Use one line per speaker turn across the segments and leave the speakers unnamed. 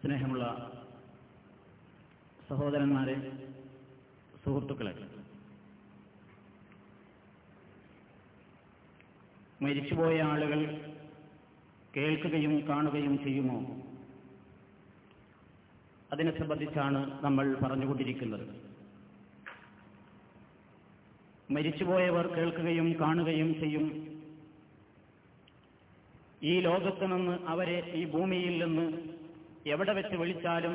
സ്നേഹമുള്ള സഹോദരന്മാരെ സുഹൃത്തുക്കളെ മരിച്ചുപോയ ആളുകൾ കേൾക്കുകയും കാണുകയും ചെയ്യുമോ? അതിനെ സംബന്ധിച്ചാണ് നമ്മൾ പറഞ്ഞുകൊണ്ടിരിക്കുന്നത്. മരിച്ചുപോയവർ കേൾക്കുകയും കാണുകയും ചെയ്യും. ഈ ലോകത്ത് നിന്ന് അവരെ ഈ ഭൂമിയിൽ നിന്ന് എവിടെ വെച്ച് വിളിച്ചാലും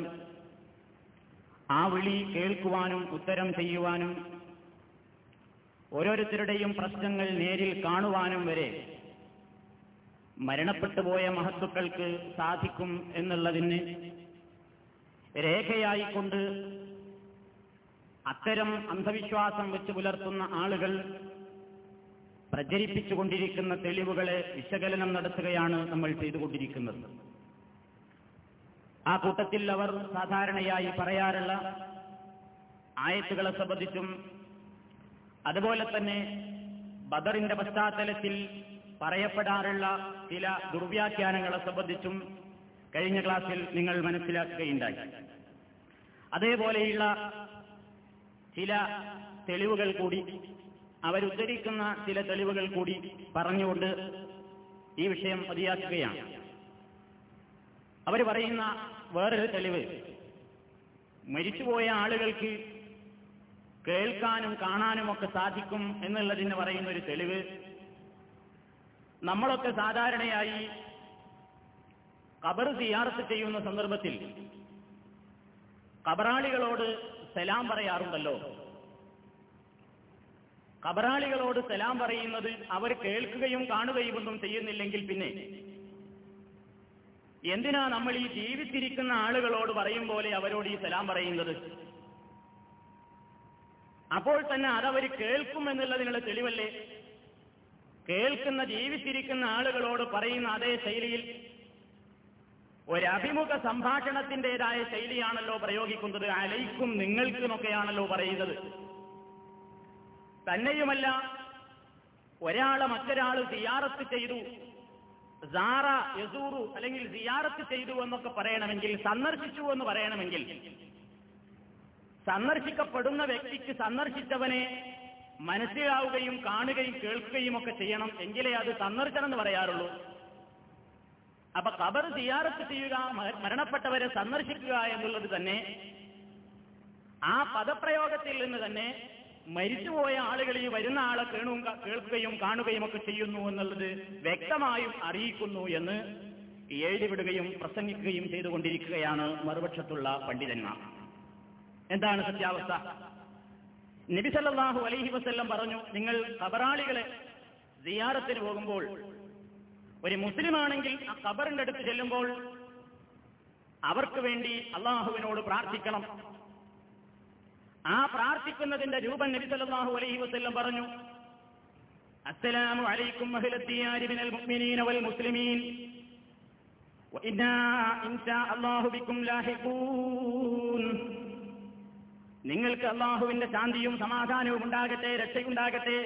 ആ വിളി കേൾക്കുവാനും ഉത്തരം ചെയ്യുവാനും ഓരോരുത്തരുടെയും പ്രശ്നങ്ങൾ നേരിൽ കാണുവാനും വരെ മരണപ്പെട്ടുപോയ മഹത്തുക്കൾക്ക് സാധിക്കും എന്നുള്ളതിന് രേഖയായിക്കൊണ്ട് അത്തരം അന്ധവിശ്വാസം വെച്ച് പുലർത്തുന്ന ആളുകൾ പ്രചരിപ്പിച്ചുകൊണ്ടിരിക്കുന്ന തെളിവുകളെ വിശകലനം നടത്തുകയാണ് നമ്മൾ ചെയ്തുകൊണ്ടിരിക്കുന്നത്. ആ കൂട്ടത്തിൽ അവർ സാധാരണയായി പറയാറുള്ള ആയത്തുകളെ സംബന്ധിച്ചും അതുപോലെ തന്നെ ബദറിന്റെ പശ്ചാത്തലത്തിൽ പറയപ്പെടാറുള്ള ചില ദുർവ്യാഖ്യാനങ്ങളെ സംബന്ധിച്ചും കഴിഞ്ഞ ക്ലാസ്സിൽ നിങ്ങൾ മനസ്സിലാക്കുകയുണ്ടായി. അതേപോലെയുള്ള ചില തെളിവുകൾ കൂടി അവരുദ്ധരിക്കുന്ന ചില തെളിവുകൾ കൂടി പറഞ്ഞുകൊണ്ട് ഈ വിഷയം മതിയാക്കുകയാണ്. അവർ പറയുന്ന വേറൊരു തെളിവ്. മരിച്ചുപോയ ആളുകൾക്ക് കേൾക്കാനും കാണാനും ഒക്കെ സാധിക്കും എന്നുള്ളതിന് പറയുന്ന ഒരു തെളിവ്. നമ്മളൊക്കെ സാധാരണയായി കബർ സിയാർത്ത് ചെയ്യുന്ന സന്ദർഭത്തിൽ കബറാളികളോട് സലാം പറയാറുണ്ടല്ലോ. കബറാളികളോട് സലാം പറയുന്നത് അവർ കേൾക്കുകയും കാണുകയും ഒന്നും ചെയ്യുന്നില്ലെങ്കിൽ പിന്നെ എന്തിനാ നമ്മൾ ഈ ജീവിച്ചിരിക്കുന്ന ആളുകളോട് പറയും പോലെ അവരോട് ഈ സലാം പറയുന്നത്? അപ്പോൾ തന്നെ അതവർ കേൾക്കും എന്നുള്ളതിനുള്ള തെളിവല്ലേ? കേൾക്കുന്ന ജീവിച്ചിരിക്കുന്ന ആളുകളോട് പറയുന്ന അതേ ശൈലിയിൽ ഒരഭിമുഖ സംഭാഷണത്തിന്റെതായ ശൈലിയാണല്ലോ പ്രയോഗിക്കുന്നത്. അലൈക്കും നിങ്ങൾക്കുമൊക്കെയാണല്ലോ പറയുന്നത്. തന്നെയുമല്ല ഒരാളെ മറ്റൊരാൾ സിയാറത്ത് ചെയ്തു. സാറ യസൂറു അല്ലെങ്കിൽ സിയാറത്ത് ചെയ്തു എന്നൊക്കെ പറയണമെങ്കിൽ സന്ദർശിച്ചു എന്ന് പറയണമെങ്കിൽ സന്ദർശിക്കപ്പെടുന്ന വ്യക്തിക്ക് സന്ദർശിച്ചവനെ മനസ്സിലാവുകയും കാണുകയും കേൾക്കുകയും ഒക്കെ ചെയ്യണം എങ്കിലേ അത് സന്ദർശനം എന്ന് പറയാറുള്ളൂ. അപ്പൊ കബർ സിയാറത്ത് ചെയ്യുക മരണപ്പെട്ടവരെ സന്ദർശിക്കുക എന്നുള്ളത് തന്നെ ആ പദപ്രയോഗത്തിൽ നിന്ന് തന്നെ മരിച്ചുപോയ ആളുകൾ ഈ വരുന്ന ആളെ കേണും കേൾക്കുകയും കാണുകയും ഒക്കെ ചെയ്യുന്നു എന്നുള്ളത് വ്യക്തമായും അറിയിക്കുന്നു എന്ന് എഴുതിവിടുകയും പ്രസംഗിക്കുകയും ചെയ്തുകൊണ്ടിരിക്കുകയാണ് മറുപക്ഷത്തുള്ള പണ്ഡിതന്മാർ. എന്താണ് സത്യാവസ്ഥ? നബിസല്ലാഹു അലൈഹി വസ്ല്ലം പറഞ്ഞു നിങ്ങൾ കബറാളികളെ സിയാറത്തിന് പോകുമ്പോൾ ഒരു മുസ്ലിമാണെങ്കിൽ ആ കബറിന്റെ അടുത്ത് ചെല്ലുമ്പോൾ അവർക്ക് വേണ്ടി അള്ളാഹുവിനോട് പ്രാർത്ഥിക്കണം. ആ പ്രാർത്ഥിക്കുന്നതിന്റെ രൂപം നബി സല്ലല്ലാഹു അലൈഹി വസല്ലം പറഞ്ഞു. അസ്സലാമു അലൈക്കും മുഅ്മിനീന വൽ മുസ്ലിമീൻ. വഇന്നാ അല്ലാഹു ലാഹിഖൂൻ. നിങ്ങൾക്ക് അള്ളാഹുവിന്റെ ശാന്തിയും സമാധാനവും ഉണ്ടാകട്ടെ രക്ഷയുണ്ടാകട്ടെ.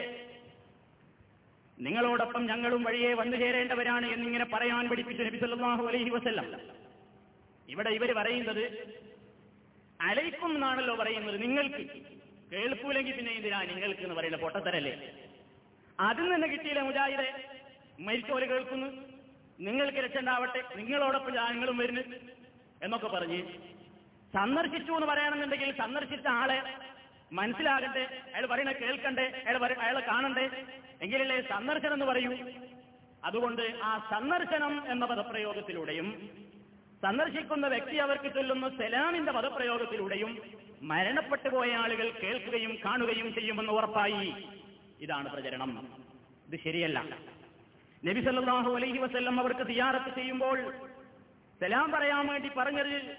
നിങ്ങളോടൊപ്പം ഞങ്ങളും വഴിയെ വന്നു ചേരേണ്ടവരാണ് എന്നിങ്ങനെ പറയാൻ പഠിപ്പിച്ചു നബി സല്ലല്ലാഹു അലൈഹി വസല്ലം. ഇവിടെ ഇവർ പറയുന്നത് അലൈക്കും എന്നാണല്ലോ പറയുന്നത് നിങ്ങൾക്ക്. കേൾക്കൂലെങ്കിൽ പിന്നെ എന്തിനാ നിങ്ങൾക്ക് എന്ന് പറയുന്ന പൊട്ടത്തരല്ലേ? അതിൽ നിന്ന് കിട്ടിയില്ല മുജാഹിദെ? മരിച്ചോൽ കേൾക്കുന്നു. നിങ്ങൾക്ക് രക്ഷണ്ടാവട്ടെ നിങ്ങളോടൊപ്പം ഞങ്ങളും വരുന്നു. എന്നൊക്കെ പറഞ്ഞ് സന്ദർശിച്ചു എന്ന് പറയണമെന്നുണ്ടെങ്കിൽ സന്ദർശിച്ച ആളെ മനസ്സിലാകട്ടെ അയാൾ പറയണ കേൾക്കണ്ടേ. അയാൾ അയാളെ കാണണ്ടേ. എങ്കിലല്ലേ സന്ദർശനം എന്ന് പറയൂ. അതുകൊണ്ട് ആ സന്ദർശനം എന്ന പദപ്രയോഗത്തിലൂടെയും സന്ദർശിക്കുന്ന വ്യക്തി അവർക്ക് ചൊല്ലുന്ന സലാമിന്റെ പദപ്രയോഗത്തിലൂടെയും മരണപ്പെട്ടു പോയ ആളുകൾ കേൾക്കുകയും കാണുകയും ചെയ്യുമെന്ന് ഉറപ്പായി. ഇതാണ് പ്രചരണം. ഇത് ശരിയല്ല. നബി സല്ലാഹു അലൈഹി വസ്ല്ലം അവർക്ക് സിയാറത്ത് ചെയ്യുമ്പോൾ സലാം പറയാൻ വേണ്ടി പറഞ്ഞത്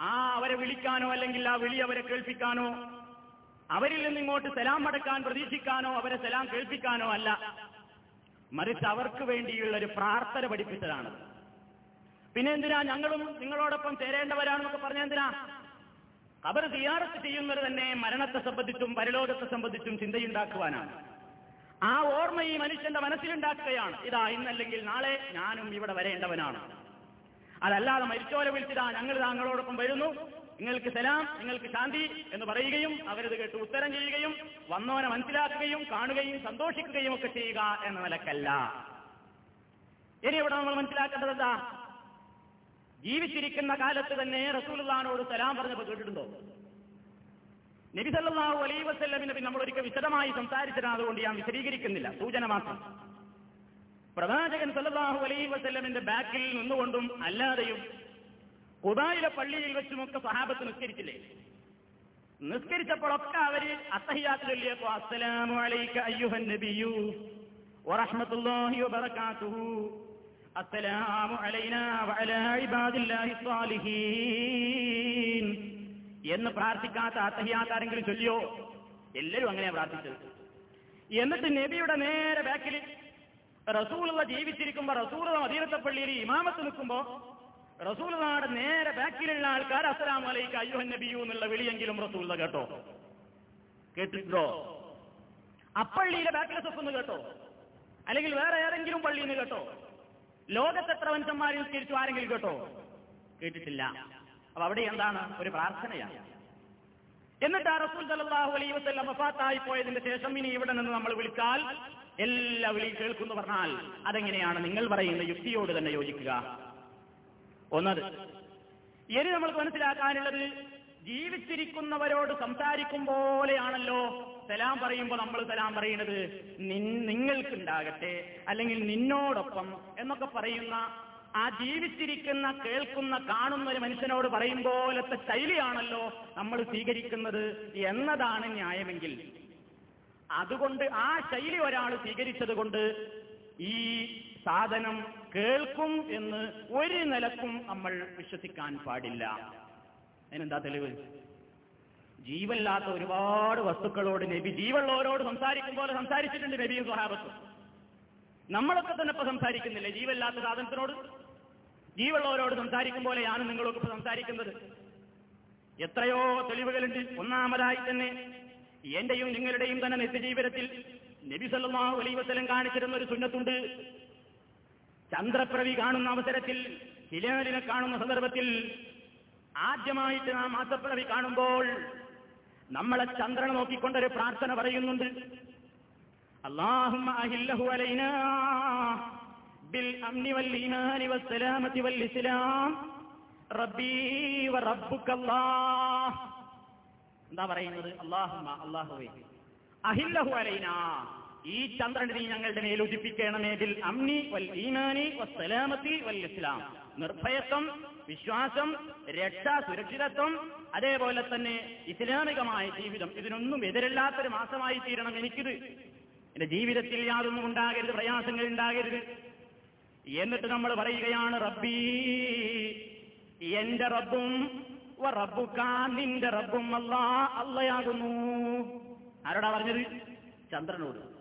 ആ അവരെ വിളിക്കാനോ അല്ലെങ്കിൽ ആ വിളി അവരെ കേൾപ്പിക്കാനോ അവരിൽ നിന്ന് ഇങ്ങോട്ട് സലാം അടക്കാൻ പ്രതീക്ഷിക്കാനോ അവരെ സലാം കേൾപ്പിക്കാനോ അല്ല. മറിച്ച് അവർക്ക് വേണ്ടിയുള്ള ഒരു പ്രാർത്ഥന പഠിപ്പിച്ചതാണ്. പിന്നെ എന്തിനാ ഞങ്ങളും നിങ്ങളോടൊപ്പം ചേരേണ്ടവരാണെന്നൊക്കെ പറഞ്ഞ എന്തിനാ അവർ സിയാറത്ത് ചെയ്യുന്നത് തന്നെ മരണത്തെ സംബന്ധിച്ചും പരലോകത്തെ സംബന്ധിച്ചും ചിന്തയുണ്ടാക്കുവാനാണ്. ആ ഓർമ്മ ഈ മനുഷ്യന്റെ മനസ്സിലുണ്ടാക്കുകയാണ്. ഇതാ ഇന്നല്ലെങ്കിൽ നാളെ ഞാനും ഇവിടെ വരേണ്ടവനാണ്. അതല്ലാതെ മരിച്ചോലെ വിളിച്ചതാ ഞങ്ങൾ താങ്കളോടൊപ്പം വരുന്നു. നിങ്ങൾക്ക് സലാം നിങ്ങൾക്ക് ശാന്തി എന്ന് പറയുകയും അവരത് കേട്ട് ഉത്തരം ചെയ്യുകയും വന്നവനെ മനസ്സിലാക്കുകയും കാണുകയും സന്തോഷിക്കുകയും ഒക്കെ ചെയ്യുക എന്ന നിലക്കല്ല. ഇനി ഇവിടെ നമ്മൾ മനസ്സിലാക്കേണ്ടത് എന്താ? ജീവിച്ചിരിക്കുന്ന കാലത്ത് തന്നെ റസൂലുള്ളാനോട് സലാം പറഞ്ഞപ്പോൾ കേട്ടിട്ടുണ്ടോ? നബി സല്ലല്ലാഹു അലൈഹി വസല്ലമിനെ പിന്നെ നമ്മൾ ഒരിക്കൽ വിശദമായി സംസാരിച്ചതാണ് അതുകൊണ്ട് ഞാൻ വിശദീകരിക്കുന്നില്ല. സൂചന മാത്രം. പ്രവാചകൻ സല്ലല്ലാഹു അലൈഹി വസല്ലമിന്റെ ബാക്കിൽ നിന്നുകൊണ്ടും അല്ലാതെയും ഖുദായിലെ പള്ളിയിൽ വെച്ചുമൊക്കെ സഹാബത്ത് നിസ്കരിച്ചില്ലേ? നിസ്കരിച്ചപ്പോഴൊക്കെ അവർ അത്തഹിയാത്ത് ചൊല്ലിയപ്പോ അസ്സലാമു അലൈക അയ്യുഹൻ നബിയു വറഹ്മത്തുള്ളാഹി വബറകാതുഹു. എന്ന് പ്രാർത്ഥിക്കാത്ത അത്തഹിയാത്ത ആരെങ്കിലും ചൊല്ലിയോ? എല്ലാവരും അങ്ങനെയാ പ്രാർത്ഥിച്ചത്. എന്നിട്ട് നബിയുടെ നേരെ ബാക്കിൽ റസൂലുള്ള ജീവിച്ചിരിക്കുമ്പോ റസൂലുള്ള മദീനത്തെ പള്ളിയിൽ ഇമാമത്ത് നിൽക്കുമ്പോ റസൂലുള്ളാടെ നേരെ ബാക്കിലുള്ള ആൾക്കാർ അസ്സലാം അലൈക്കും അയ്യോഹൻ നബിയു എന്നുള്ള വിളിയെങ്കിലും റസൂലുള്ള കേട്ടോ? കേട്ടിട്ടുണ്ടോ? അപ്പള്ളിയിലെ ബാക്കിലെ സ്വപ്നം കേട്ടോ? അല്ലെങ്കിൽ വേറെ ഏതെങ്കിലും പള്ളിയിൽ നിന്ന് കേട്ടോ? ലോകത്ത് എത്ര മനുഷ്യന്മാർ നിസ്കരിച്ചു ആരെങ്കിലും കേട്ടോ? കേട്ടിട്ടില്ല. അപ്പൊ അവിടെ എന്താണ്? ഒരു പ്രാർത്ഥനയാണ്. എന്നിട്ട് ആ റസൂൽ സല്ലല്ലാഹു അലൈ വസ്ലം വഫാത്തായി പോയതിന്റെ ശേഷം ഇനി ഇവിടെ നിന്ന് നമ്മൾ വിളിച്ചാൽ എല്ലാ വിളി കേൾക്കുന്നു പറഞ്ഞാൽ അതെങ്ങനെയാണ് നിങ്ങൾ പറയുന്ന യുക്തിയോട് തന്നെ യോജിക്കുക. ഒന്നത് ഇനി നമ്മൾക്ക് മനസ്സിലാക്കാനുള്ളത് ജീവിച്ചിരിക്കുന്നവരോട് സംസാരിക്കും പോലെയാണല്ലോ സലാം പറയുമ്പോൾ നമ്മൾ സലാം പറയുന്നത് നിങ്ങൾക്കുണ്ടാകട്ടെ അല്ലെങ്കിൽ നിന്നോടൊപ്പം എന്നൊക്കെ പറയുന്ന ആ ജീവിച്ചിരിക്കുന്ന കേൾക്കുന്ന കാണുന്ന ഒരു മനുഷ്യനോട് പറയും പോലത്തെ ശൈലിയാണല്ലോ നമ്മൾ സ്വീകരിക്കുന്നത് എന്നതാണ് ന്യായമെങ്കിൽ. അതുകൊണ്ട് ആ ശൈലി ഒരാൾ സ്വീകരിച്ചത് കൊണ്ട് ഈ സാധനം കേൾക്കും എന്ന് ഒരു നിലക്കും നമ്മൾ വിശ്വസിക്കാൻ പാടില്ല. അതിനെന്താ തെളിവ്? ജീവല്ലാത്ത ഒരുപാട് വസ്തുക്കളോട് നബി ജീവുള്ളവരോട് സംസാരിക്കും പോലെ സംസാരിച്ചിട്ടുണ്ട് നബിയും സ്വഹാബത്തും. നമ്മളൊക്കെ തന്നെ ഇപ്പൊ സംസാരിക്കുന്നില്ലേ? ജീവല്ലാത്ത സാധനത്തിനോട്? ജീവുള്ളവരോട് സംസാരിക്കും ആണ് നിങ്ങളൊക്കെ ഇപ്പൊ സംസാരിക്കുന്നത്. എത്രയോ തെളിവുകളുണ്ട്. ഒന്നാമതായി തന്നെ എന്റെയും നിങ്ങളുടെയും തന്നെ നിത്യജീവിതത്തിൽ നബി അലൈഹി വസല്ലം കാണിച്ചിരുന്ന ഒരു സുന്നത്തുണ്ട്. ചന്ദ്രപ്രവി കാണുന്ന അവസരത്തിൽ ഹിലാലിനെ കാണുന്ന സന്ദർഭത്തിൽ ആദ്യമായിട്ട് നാം മാസപ്പിറവി കാണുമ്പോൾ നമ്മളെ ചന്ദ്രനെ നോക്കിക്കൊണ്ടൊരു പ്രാർത്ഥന പറയുന്നുണ്ട്. എന്താ പറയുന്നത്? അഹില്ലഹു ഈ ചന്ദ്രനെ ഞങ്ങളുടെ മേൽ ഉദിപ്പിക്കണമേ. ബിൽ അംനി വൽ ഈമാനി വസ്സലാമത്തി വൽ ഇസ്ലാം. നിർഭയത്വം വിശ്വാസം രക്ഷ സുരക്ഷിതത്വം അതേപോലെ തന്നെ ഇസ്ലാമികമായ ജീവിതം. ഇതിനൊന്നും എതിരില്ലാത്തൊരു മാസമായി തീരണം എനിക്കിത്. എന്റെ ജീവിതത്തിൽ യാതൊന്നും ഉണ്ടാകരുത് പ്രയാസങ്ങൾ ഉണ്ടാകരുത്. എന്നിട്ട് നമ്മൾ പറയുകയാണ് റബ്ബീ എന്റെ റബ്ബും വ റബ്ബുക നിന്റെ റബ്ബും അല്ലാ അല്ലയാകുന്നു. ആരോടാ പറഞ്ഞത്? ചന്ദ്രനോട്.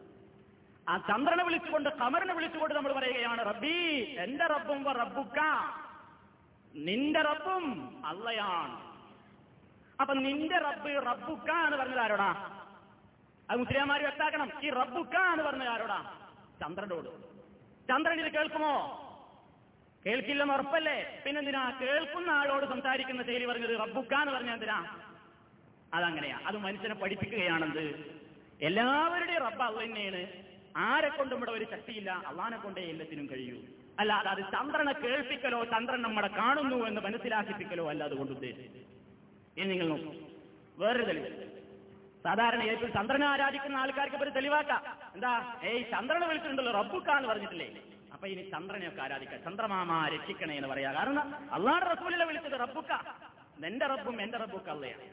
ആ ചന്ദ്രനെ വിളിച്ചുകൊണ്ട് കമറിനെ വിളിച്ചുകൊണ്ട് നമ്മൾ പറയുകയാണ് റബ്ബി എന്റെ റബ്ബും വ റബ്ബുക നിന്റെ റബ്ബും അള്ളയാണ്. അപ്പൊ നിന്റെ റബ്ബ് റബ്ബുക്ക എന്ന് പറഞ്ഞത് ആരോടാ? അത് മുസ്ലിംമാർ വ്യക്താക്കണം ഈ റബ്ബുക്ക എന്ന് പറഞ്ഞത് ആരോടാ? ചന്ദ്രനോട്. ചന്ദ്രൻ ഇത് കേൾക്കുമോ? കേൾക്കില്ലെന്ന് ഉറപ്പല്ലേ? പിന്നെന്തിനാ? കേൾക്കുന്ന ആളോട് സംസാരിക്കുന്ന ശൈലി പറഞ്ഞത് റബ്ബുക്ക എന്ന് പറഞ്ഞ എന്തിനാ? അതങ്ങനെയാ. അത് മനുഷ്യനെ പഠിപ്പിക്കുകയാണെന്ത്? എല്ലാവരുടെയും റബ്ബ് അള്ളന്നെയാണ്. ആരെ കൊണ്ടും ഇവിടെ ഒരു ശക്തിയില്ല. അള്ളാനെ കൊണ്ടേ എല്ലാത്തിനും കഴിയൂ. അല്ലാതെ അത് ചന്ദ്രനെ കേൾപ്പിക്കലോ ചന്ദ്രൻ നമ്മളെ കാണുന്നു എന്ന് മനസ്സിലാക്കിപ്പിക്കലോ അല്ല അതുകൊണ്ട് ഉദ്ദേശിച്ചു ഇനി നിങ്ങൾ നോക്കൂ. വേറൊരു തെളിവ്. സാധാരണ ഏറ്റവും ചന്ദ്രനെ ആരാധിക്കുന്ന ആൾക്കാർക്ക് ഒരു തെളിവാക്കാം. എന്താ? ഏയ് ചന്ദ്രനെ വിളിച്ചിട്ടുണ്ടല്ലോ റബ്ബുക്കാന്ന് പറഞ്ഞിട്ടില്ലേ. അപ്പൊ ഇനി ചന്ദ്രനെയൊക്കെ ആരാധിക്കാം ചന്ദ്രമാമ രക്ഷിക്കണേ എന്ന് പറയാ. കാരണം അള്ളാഹുടെ റസൂലിനെ വിളിച്ചത് റബ്ബുക്ക. എന്റെ റബ്ബും എന്റെ റബ്ബുക്ക അള്ളയാണ്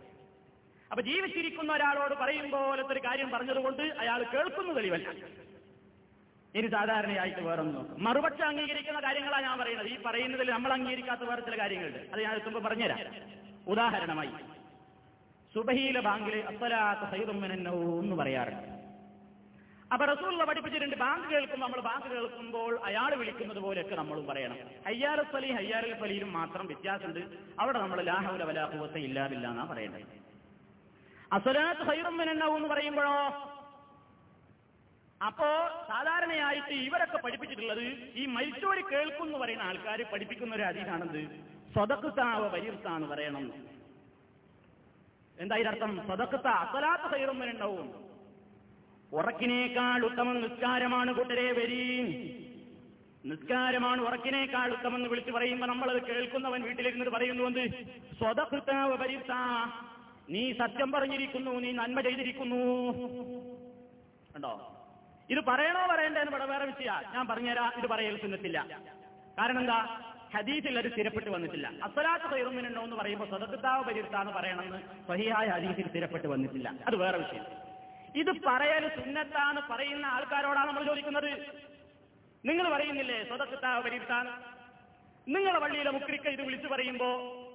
അപ്പൊ ജീവിച്ചിരിക്കുന്ന ഒരാളോട് പറയും പോലത്തെ ഒരു കാര്യം പറഞ്ഞതുകൊണ്ട് അയാൾ കേൾക്കുന്ന തെളിവല്ല. ഇനി സാധാരണയായിട്ട് വേറൊന്നും നോക്കും മറുപക്ഷം അംഗീകരിക്കുന്ന കാര്യങ്ങളാണ് ഞാൻ പറയുന്നത്. ഈ പറയുന്നതിൽ നമ്മൾ അംഗീകരിക്കാത്ത വേറെ ചില കാര്യങ്ങളുണ്ട്. അത് ഞാൻ എത്തുമ്പോൾ പറഞ്ഞുതരാം. ഉദാഹരണമായി സുബഹീല ബാങ്കിലെ അസ്വലാത്ത സൈറുമ്മനോ എന്ന് പറയാറുണ്ട്. അപ്പൊ റസൂള്ള പഠിപ്പിച്ചിട്ടുണ്ട് ബാങ്ക് കേൾക്കുമ്പോൾ നമ്മൾ ബാങ്ക് കേൾക്കുമ്പോൾ അയാൾ വിളിക്കുന്നത് പോലെയൊക്കെ നമ്മളും പറയണം. ഹയ്യാറസ്വലി ഹയ്യാറൽ ഫലിയിലും മാത്രം വ്യത്യാസമുണ്ട്. അവിടെ നമ്മൾ ലാഹുല വലാഹുവത്തെ ഇല്ലാതില്ല എന്നാ പറയേണ്ടത്. അസ്വലാത്ത് സൈറുമ്മനോ എന്ന് പറയുമ്പോഴോ? അപ്പോ സാധാരണയായിട്ട് ഇവരൊക്കെ പഠിപ്പിച്ചിട്ടുള്ളത് ഈ മരിച്ചോര് കേൾക്കുന്നു പറയുന്ന ആൾക്കാർ പഠിപ്പിക്കുന്ന ഒരു അധികാണെന്ത് സ്വതക്കുത്താവ് വരിർത്താന്ന് പറയണം. എന്താ ഇതിനർത്ഥം? സ്വതക്കുത്ത അസലാത്ത സൈറമ്മനുണ്ടാവും ഉറക്കിനേക്കാൾ ഉത്തമം നിസ്കാരമാണ് കൂട്ടരെ വരീ. നിസ്കാരമാണ് ഉറക്കിനേക്കാൾ ഉത്തമം എന്ന് വിളിച്ചു പറയുമ്പോ നമ്മളത് കേൾക്കുന്നവൻ വീട്ടിലിരുന്നിട്ട് പറയുന്നു എന്ത്? സ്വതകൃത്താവ പരിത്ത നീ സത്യം പറഞ്ഞിരിക്കുന്നു നീ നന്മ ചെയ്തിരിക്കുന്നു. കണ്ടോ? ഇത് പറയണോ പറയണ്ടെന്ന് ഇവിടെ വേറെ വിഷയ ഞാൻ പറഞ്ഞുതരാ ഇത് പറയൽ സുന്നത്തില്ല. കാരണം എന്താ? ഹദീസിൽ അത് സ്ഥിരപ്പെട്ട് വന്നിട്ടില്ല. അസലാത്ത് സൈറുമിനുണ്ടോ എന്ന് പറയുമ്പോൾ സ്വതത്താവ് പരിത്താന്ന് പറയണമെന്ന് സഹിയായ ഹദീസിൽ സ്ഥിരപ്പെട്ട് വന്നിട്ടില്ല. അത് വേറെ വിഷയം. ഇത് പറയൽ സുന്നത്താന്ന് പറയുന്ന ആൾക്കാരോടാണ് നമ്മൾ ചോദിക്കുന്നത്. നിങ്ങൾ പറയുന്നില്ലേ സ്വതക്കത്താവ് പരിരുത്താൻ നിങ്ങളെ പള്ളിയിലെ മുക്രിക്ക ഇത് വിളിച്ചു പറയുമ്പോ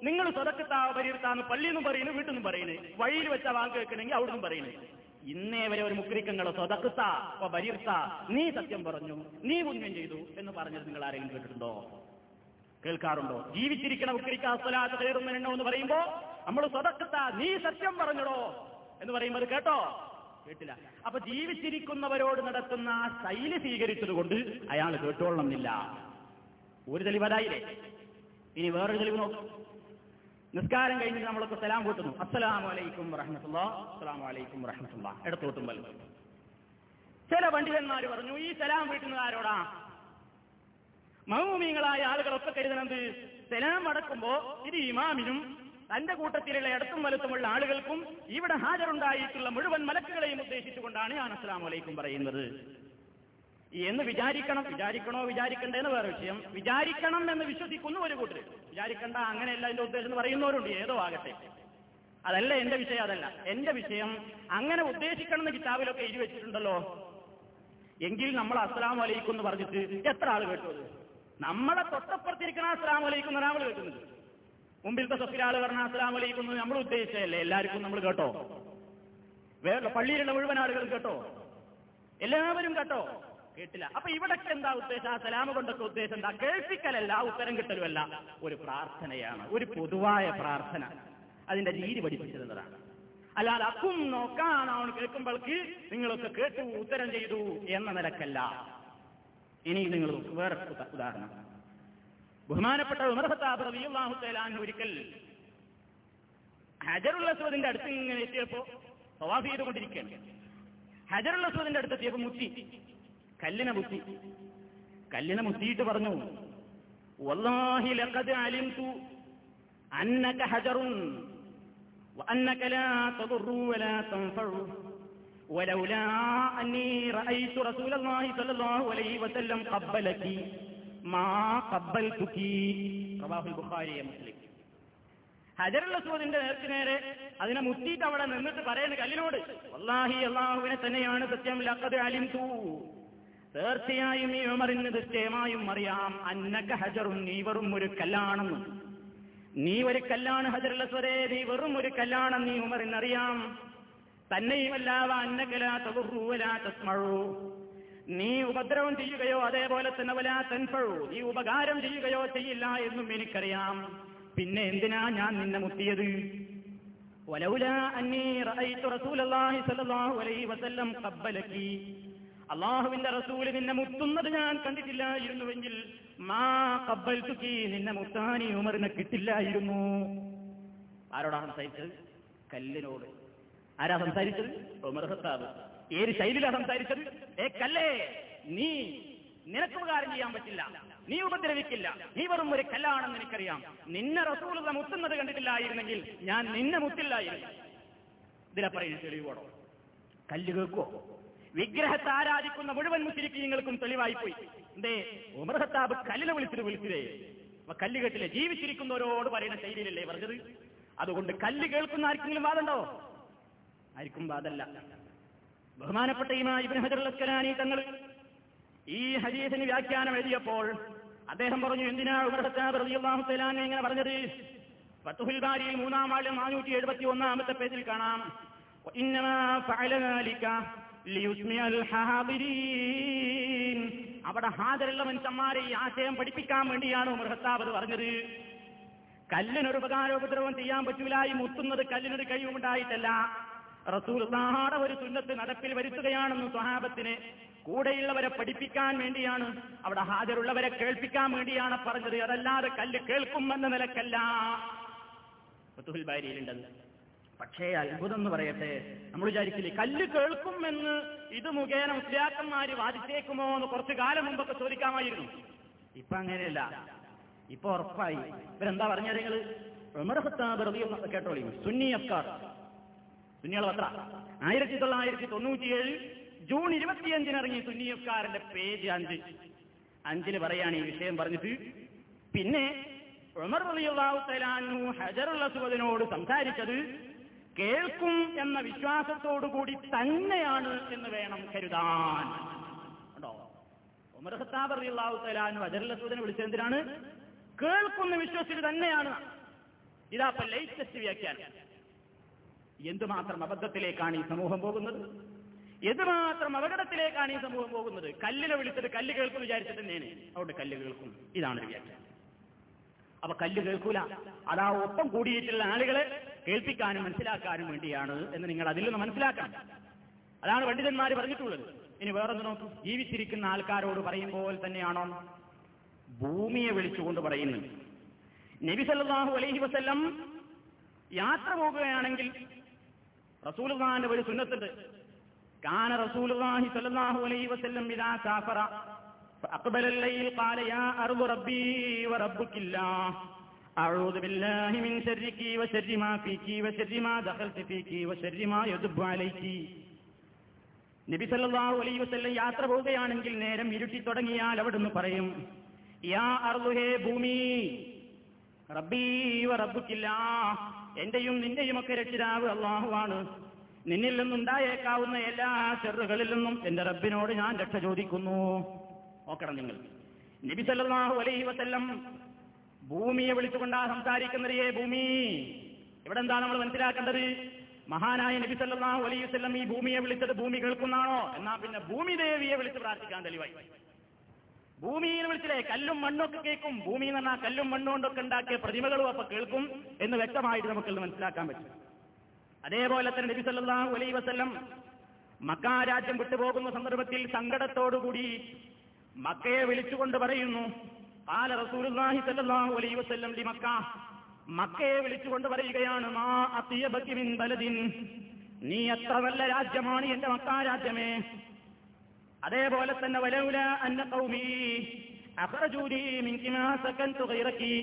നിങ്ങൾ സ്വതക്കത്താവ് പരിരുത്താന്ന് പള്ളിയിൽ നിന്നും പറയുന്നു വീട്ടിൽ നിന്നും പറയുന്നു. വഴിയിൽ വെച്ച വാങ്ങി കേൾക്കണമെങ്കിൽ അവിടെ നിന്നും ഇന്നേ വരെ ഒരു മുക്രിക്കങ്ങളോ സ്വതക്കുത്ത ബരിർത്ത നീ സത്യം പറഞ്ഞു നീ പുണ്യം ചെയ്തു എന്ന് പറഞ്ഞത് നിങ്ങൾ ആരെങ്കിലും കേട്ടിട്ടുണ്ടോ? കേൾക്കാറുണ്ടോ? ജീവിച്ചിരിക്കണ മുക്രിക്ക സ്വലാത്ത് കയറുന്നതിനോ എന്ന് പറയുമ്പോ നമ്മൾ സ്വതക്കുത്ത നീ സത്യം പറഞ്ഞടോ എന്ന് പറയുമ്പോൾ കേട്ടോ? കേട്ടില്ല. അപ്പൊ ജീവിച്ചിരിക്കുന്നവരോട് നടത്തുന്ന ആ ശൈലി സ്വീകരിച്ചത് കൊണ്ട് അയാൾ കേട്ടോളണമെന്നില്ല. ഒരു തെളിവ് അതായില്ലേ? ഇനി വേറൊരു തെളിവ് നോക്കും. നിസ്കാരം കഴിഞ്ഞ് നമ്മളൊക്കെ സലാം കൂട്ടുന്നു. അസ്സലാമു അലൈക്കും റഹ്മത്തുള്ള അസ്സലാമു അലൈക്കും റഹ്മത്തുള്ള ഇടത്തോട്ടും വലുതും ചില പണ്ഡിതന്മാർ പറഞ്ഞു ഈ സലാം വീട്ടുന്നത് ആരോടാ മൗമീങ്ങളായ ആളുകളൊക്കെ കരുതണത് സലാം അടക്കുമ്പോ ഇത് ഇമാമിനും തന്റെ കൂട്ടത്തിലുള്ള ഇടത്തും വലുത്തുമുള്ള ആളുകൾക്കും ഇവിടെ ഹാജരുണ്ടായിട്ടുള്ള മുഴുവൻ മലക്കുകളെയും ഉദ്ദേശിച്ചുകൊണ്ടാണ് ഞാൻ അസ്സലാം വലൈക്കും പറയുന്നത്. എന്ന് വിചാരിക്കണം വിചാരിക്കണോ വിചാരിക്കണ്ടേന്ന് വേറെ വിഷയം. വിചാരിക്കണം എന്ന് വിശ്വസിക്കുന്നു ഒരു കൂട്ടർ വിചാരിക്കണ്ട അങ്ങനെയല്ല എന്റെ ഉദ്ദേശം എന്ന് പറയുന്നവരുണ്ട് ഏതോ ആകട്ടെ. അതല്ല എന്റെ വിഷയം അതല്ല. എന്റെ വിഷയം അങ്ങനെ ഉദ്ദേശിക്കണം എന്ന് കിതാബിലൊക്കെ എഴുതി വെച്ചിട്ടുണ്ടല്ലോ. എങ്കിൽ നമ്മൾ അസ്സലാം വലൈക്കും എന്ന് പറഞ്ഞിട്ട് എത്ര ആൾ കേട്ടു നമ്മളെ തൊട്ടപ്പുറത്തിരിക്കണ അസ്സലാം വലൈക്കും എന്ന് ഒരാൾ കേൾക്കുന്നുണ്ട് മുമ്പിലത്തെ സഫിരാൾ പറഞ്ഞ അസ്സലാം വലൈക്കും എന്ന് നമ്മൾ ഉദ്ദേശിച്ചതല്ലേ? എല്ലാവർക്കും നമ്മൾ കേട്ടോ? വേറെ പള്ളിയിലുള്ള മുഴുവൻ ആളുകളും കേട്ടോ? എല്ലാവരും കേട്ടോ? കേട്ടില്ല. അപ്പൊ ഇവിടൊക്കെ എന്താ ഉദ്ദേശം? ആ സലാമ കൊണ്ടൊക്കെ ഉദ്ദേശം എന്താ? കേൾപ്പിക്കലല്ല ഉത്തരം കിട്ടലുമല്ല. ഒരു പ്രാർത്ഥനയാണ് ഒരു പൊതുവായ പ്രാർത്ഥന. അതിന്റെ രീതി പഠിപ്പിച്ചിരുന്നതാണ് അല്ലാതെ അക്കും നോക്കാണ് അവൻ കേൾക്കുമ്പോൾക്ക് നിങ്ങളൊക്കെ കേട്ടു ഉത്തരം ചെയ്തു എന്ന നിലക്കല്ല. ഇനി നിങ്ങൾ വേറെ ഉദാഹരണം. ബഹുമാനപ്പെട്ട ഉമർഹത്താബ് ഒരിക്കൽ ഹജറുൽ അസ്വദിന്റെ അടുത്ത് ഇങ്ങനെ എത്തിയപ്പോ സവാഫ് ചെയ്തുകൊണ്ടിരിക്കുകയാണ്. ഹജറുൽ അസ്വദിന്റെ അടുത്ത് എത്തിയപ്പോ മുത്തി കല്ലിനെ മുത്തി കല്ലിനെ മുത്തിയിട്ട് പറഞ്ഞു വല്ലാഹി ലഖദ് അലിംതു അന്നക ഹജറുൻ وأنك لا تضر ولا تنفع ولولا أني رأيت رسول الله صلى الله عليه وسلم قبلك ما قبلتك رواه البخاري مسلم ഹജറുൽ അസ്വദിന്റെ നേർക്ക് നേരെ അതിനെ മുത്തിയിട്ട് അവിടെ നിന്നിട്ട് പറയുന്ന കല്ലിനോട് വല്ലാഹി അള്ളാഹുവിനെ തന്നെയാണ് സത്യം ലഖദ് അലിംതു തീർച്ചയായും ഈ ഉമറിന് നിശ്ചയമായും അറിയാം അന്നക ഹജറുൻ നീ വെറും ഒരു കല്ലാണെന്ന് നീ ഒരു കല്ലാണ് ഹജറുൽ അസ്വദേ നീ വെറും ഒരു കല്ലാണെന്ന് നീ ഉമറിനറിയാം തന്നെയുമല്ല അന്നകലാ തവറുവലാ തസ്മഴു നീ ഉപദ്രവം ചെയ്യുകയോ അതേപോലെ തന്നെ വലാ തൻഫഴു നീ ഉപകാരം ചെയ്യുകയോ ചെയ്യില്ല എന്നും എനിക്കറിയാം പിന്നെ എന്തിനാ ഞാൻ നിന്നെ മുത്തിയത് ولولا أني رأيت رسول الله صلى الله عليه وسلم قبلك അള്ളാഹുവിന്റെ റസൂൽ നിന്നെ മുത്തുന്നത് ഞാൻ കണ്ടിട്ടില്ലായിരുന്നുവെങ്കിൽ മാ കബ്ബൽ തുക്കി നിന്നെ മുത്താനി ഉമറിനെ കിട്ടില്ലായിരുന്നു. ആരോടാ സംസാരിച്ചത്? കല്ലിനോട്. ആരാ സംസാരിച്ചത്? ഉമർ ഖത്താബ്. ഏത് ശൈലിയിലാ സംസാരിച്ചത്? ഏ കല്ലേ നീ നിനക്ക് ഉപകാരം ചെയ്യാൻ പറ്റില്ല. നീ ഉപദ്രവിക്കില്ല. നീ വെറും ഒരു കല്ലാണെന്ന് എനിക്കറിയാം. നിന്നെ റസൂലുള്ള മുത്തുന്നത് കണ്ടിട്ടില്ലായിരുന്നെങ്കിൽ ഞാൻ നിന്നെ മുത്തില്ലായിരുന്നു. ഇതിലെ പറയുന്നത് തെളിവോടോ കല്ല് കേൾക്കോ വിഗ്രഹത്തെ ആരാധിക്കുന്ന മുഴുവൻ മുസ്ലിക്കീങ്ങൾക്കും തെളിവായി പോയി എന്തേ? ഉമർ ഹത്താബ് കല്ലിനെ വിളിച്ചിട്ട് വിളിച്ചതേ. കല്ലുകെട്ടിലെ ജീവിച്ചിരിക്കുന്നവരോട് പറയുന്ന ശൈലിയിലല്ലേ പറഞ്ഞത്? അതുകൊണ്ട് കല്ല് കേൾക്കുന്ന ആർക്കെങ്കിലും വാദമുണ്ടോ? ആർക്കും വാദല്ല ബഹുമാനപ്പെട്ട ഇബ്നു ഹജർ അസ്കലാനി തങ്ങൾ ഈ ഹദീസിന് വ്യാഖ്യാനം എഴുതിയപ്പോൾ അദ്ദേഹം പറഞ്ഞു എന്തിനാ ഉമർ ഹത്താബ് ഇങ്ങനെ പറഞ്ഞത്? ഫതുഹുൽ ബാരിയിൽ മൂന്നാം വാള്യം നാനൂറ്റി എഴുപത്തി ഒന്നാമത്തെ പേജിൽ കാണാം അവിടെ ഹാജരുള്ള മനുഷ്യന്മാരെ ഈ ആശയം പഠിപ്പിക്കാൻ വേണ്ടിയാണ് അത് പറഞ്ഞത്? കല്ലിനൊരു ഉപകാരോപദ്രവം ചെയ്യാൻ പറ്റൂല ഈ മുത്തുന്നത് കല്ലിനൊരു കഴിവുണ്ടായിട്ടല്ല റസൂൽ ഒരു സുന്നത്ത് നടപ്പിൽ വരുത്തുകയാണെന്ന് സ്വഹാബത്തിന് കൂടെയുള്ളവരെ പഠിപ്പിക്കാൻ വേണ്ടിയാണ് അവിടെ ഹാജരുള്ളവരെ കേൾപ്പിക്കാൻ വേണ്ടിയാണ് പറഞ്ഞത്. അതല്ലാതെ കല്ല് കേൾക്കുമെന്ന നിലക്കല്ല. ഫത്തുഹുൽ പക്ഷേ അത്ഭുതം എന്ന് പറയട്ടെ. നമ്മൾ വിചാരിക്കില്ലേ കല്ല് കേൾക്കുമെന്ന് ഇത് മുഖേന മുസ്ലിയാക്കന്മാര് വാദിച്ചേക്കുമോ എന്ന് കുറച്ചു കാലം മുമ്പൊക്കെ ചോദിക്കാമായിരുന്നു. ഇപ്പൊ അങ്ങനെയല്ല. ഇപ്പൊ ഉറപ്പായി. ഇവരെന്താ പറഞ്ഞ നിങ്ങൾ? കേട്ടോളി. സുന്നി അഫ്കാർ. സുന്നികളെ പത്ര. ആയിരത്തി തൊള്ളായിരത്തി തൊണ്ണൂറ്റിയേഴ് ജൂൺ ഇരുപത്തിയഞ്ചിന് ഇറങ്ങി സുന്നി അഫ്കാറിന്റെ പേജ് അഞ്ച്. അഞ്ചിൽ പറയാണ് ഈ വിഷയം പറഞ്ഞിട്ട്. പിന്നെ ഉമർ റളിയല്ലാഹു ഹജറുള്ള അസ്വദിനോട് സംസാരിച്ചത് കേൾക്കും എന്ന വിശ്വാസത്തോടുകൂടി തന്നെയാണ് എന്ന് വേണം കരുതാൻ. കേട്ടോ ഉമർ വിളിച്ചെന്തിനാണ് കേൾക്കുന്ന വിശ്വസിച്ച് തന്നെയാണ്. ഇതാ ലൈറ്റസ്റ്റ് വ്യാഖ്യാനം. എന്തുമാത്രം അബദ്ധത്തിലേക്കാണ് ഈ സമൂഹം പോകുന്നത്? എന്തുമാത്രം അപകടത്തിലേക്കാണ് ഈ സമൂഹം പോകുന്നത്? കല്ലിനെ വിളിച്ചിട്ട് കല്ല് കേൾക്കും വിചാരിച്ചിട്ട് തന്നെയാണ്. അതുകൊണ്ട് കല്ല് കേൾക്കും. ഇതാണ് വ്യാഖ്യാനം. അപ്പൊ കല്ല് കേൾക്കൂല. അതാ ഒപ്പം കൂടിയിട്ടുള്ള ആളുകളെ കേൾപ്പിക്കാനും മനസ്സിലാക്കാനും വേണ്ടിയാണ് എന്ന് നിങ്ങൾ അതിൽ നിന്ന് മനസ്സിലാക്കണം അതാണ് പണ്ഡിതന്മാർ പറഞ്ഞിട്ടുള്ളത് ഇനി വേറൊന്ന് നോക്കൂ ജീവിച്ചിരിക്കുന്ന ആൾക്കാരോട് പറയുമ്പോൾ തന്നെയാണോ ഭൂമിയെ വിളിച്ചുകൊണ്ട് പറയുന്നത് നബി സല്ലല്ലാഹു അലൈഹി വസല്ലം യാത്ര പോകുകയാണെങ്കിൽ റസൂലുള്ളാഹിന്റെ ഒരു സുന്നത്തുണ്ട് കാന റസൂലുള്ളാഹി സ്വല്ലല്ലാഹു അലൈഹി വസല്ലം ഇദാ സാഫറ فأقبل الليل قال يا أرض ربي وربك الله أعوذ بالله من شرك وشر ما فيك وشر ما دخلت فيك وشر ما يدب عليك നബി സല്ലല്ലാഹു അലൈഹി വസല്ലം യാത്ര പോവുകയാണെങ്കിൽ നേരം ഇരുട്ടി തുടങ്ങിയാൽ അവിടുന്ന് പറയും യാ അർളുഹേ ഭൂമി റബ്ബീ വ റബ്ബുക്കില്ല എന്റെയും നിന്റെയും ഒക്കെ രക്ഷിതാവ് അള്ളാഹുവാണ് നിന്നിൽ നിന്നുണ്ടായേക്കാവുന്ന എല്ലാ ചെറുകളിൽ നിന്നും എന്റെ റബ്ബിനോട് ഞാൻ രക്ഷ ചോദിക്കുന്നു നോക്കണം നിങ്ങൾ നബി സല്ലല്ലാഹു അലൈഹി വസല്ലം ഭൂമിയെ വിളിച്ചുകൊണ്ടാ സംസാരിക്കുന്നത് ഭൂമി? ഇവിടെ എന്താ നമ്മൾ മനസ്സിലാക്കേണ്ടത്? മഹാനായ നബി സല്ലല്ലാഹു അലൈഹി വസല്ലം ഈ ഭൂമിയെ വിളിച്ചത് ഭൂമി കേൾക്കുന്നാണോ എന്നാ പിന്നെ ഭൂമി ദേവിയെ വിളിച്ച് പ്രാർത്ഥിക്കാൻ തെളിവായി. ഭൂമിയിൽ വിളിച്ചില്ലേ? കല്ലും മണ്ണൊക്കെ കേൾക്കും. ഭൂമി എന്ന് പറഞ്ഞാൽ കല്ലും മണ്ണും കൊണ്ടൊക്കെ ഉണ്ടാക്കിയ പ്രതിമകളും അപ്പൊ കേൾക്കും എന്ന് വ്യക്തമായിട്ട് നമുക്ക് മനസ്സിലാക്കാൻ പറ്റും. അതേപോലെ തന്നെ നബി സല്ലല്ലാഹു അലൈഹി വസല്ലം മക്ക രാജ്യം വിട്ടുപോകുന്ന സന്ദർഭത്തിൽ സങ്കടത്തോടുകൂടി മക്കയെ വിളിച്ചുകൊണ്ട് പറയുന്നു. ആല റസൂലുള്ളാഹി സല്ലല്ലാഹു അലൈഹി മക്കയെ വിളിച്ചുകൊണ്ട് പറയുകയാണ് മാ അത്തിയബക്കി മിൻ ബലദിൻ. നീ എത്ര നല്ല രാജ്യമാണ് എന്റെ മക്ക രാജ്യമേ. അതേപോലെ തന്നെ വലൗല അന്ന ഖൗമി അഖറജൂനി മിൻകി മാ സകൻതു ഗൈറകി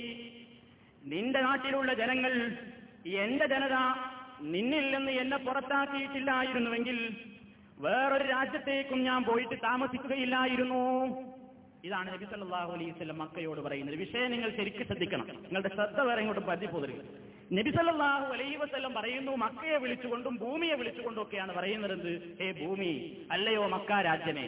നിന്റെ നാട്ടിലുള്ള ജനങ്ങൾ എന്റെ ജനത നിന്നിൽ നിന്ന് എന്നെ പുറത്താക്കിയിട്ടില്ലായിരുന്നുവെങ്കിൽ വേറൊരു രാജ്യത്തേക്കും ഞാൻ പോയിട്ട് താമസിക്കുകയില്ലായിരുന്നു. ഇതാണ് നബി സല്ലാഹു അലൈഹി വസല്ലം മക്കയോട് പറയുന്നത്. വിഷയം നിങ്ങൾ ശരിക്കും ശ്രദ്ധിക്കണം. നിങ്ങളുടെ ശ്രദ്ധ വേറെ ഇങ്ങോട്ട് പതിപ്പോതരുത്. നബി സല്ലാഹു അലൈഹി വസല്ലം പറയുന്നു മക്കയെ വിളിച്ചുകൊണ്ടും ഭൂമിയെ വിളിച്ചുകൊണ്ടും ഒക്കെയാണ് പറയുന്നത്. ഹേ ഭൂമി അല്ലയോ മക്ക രാജ്യമേ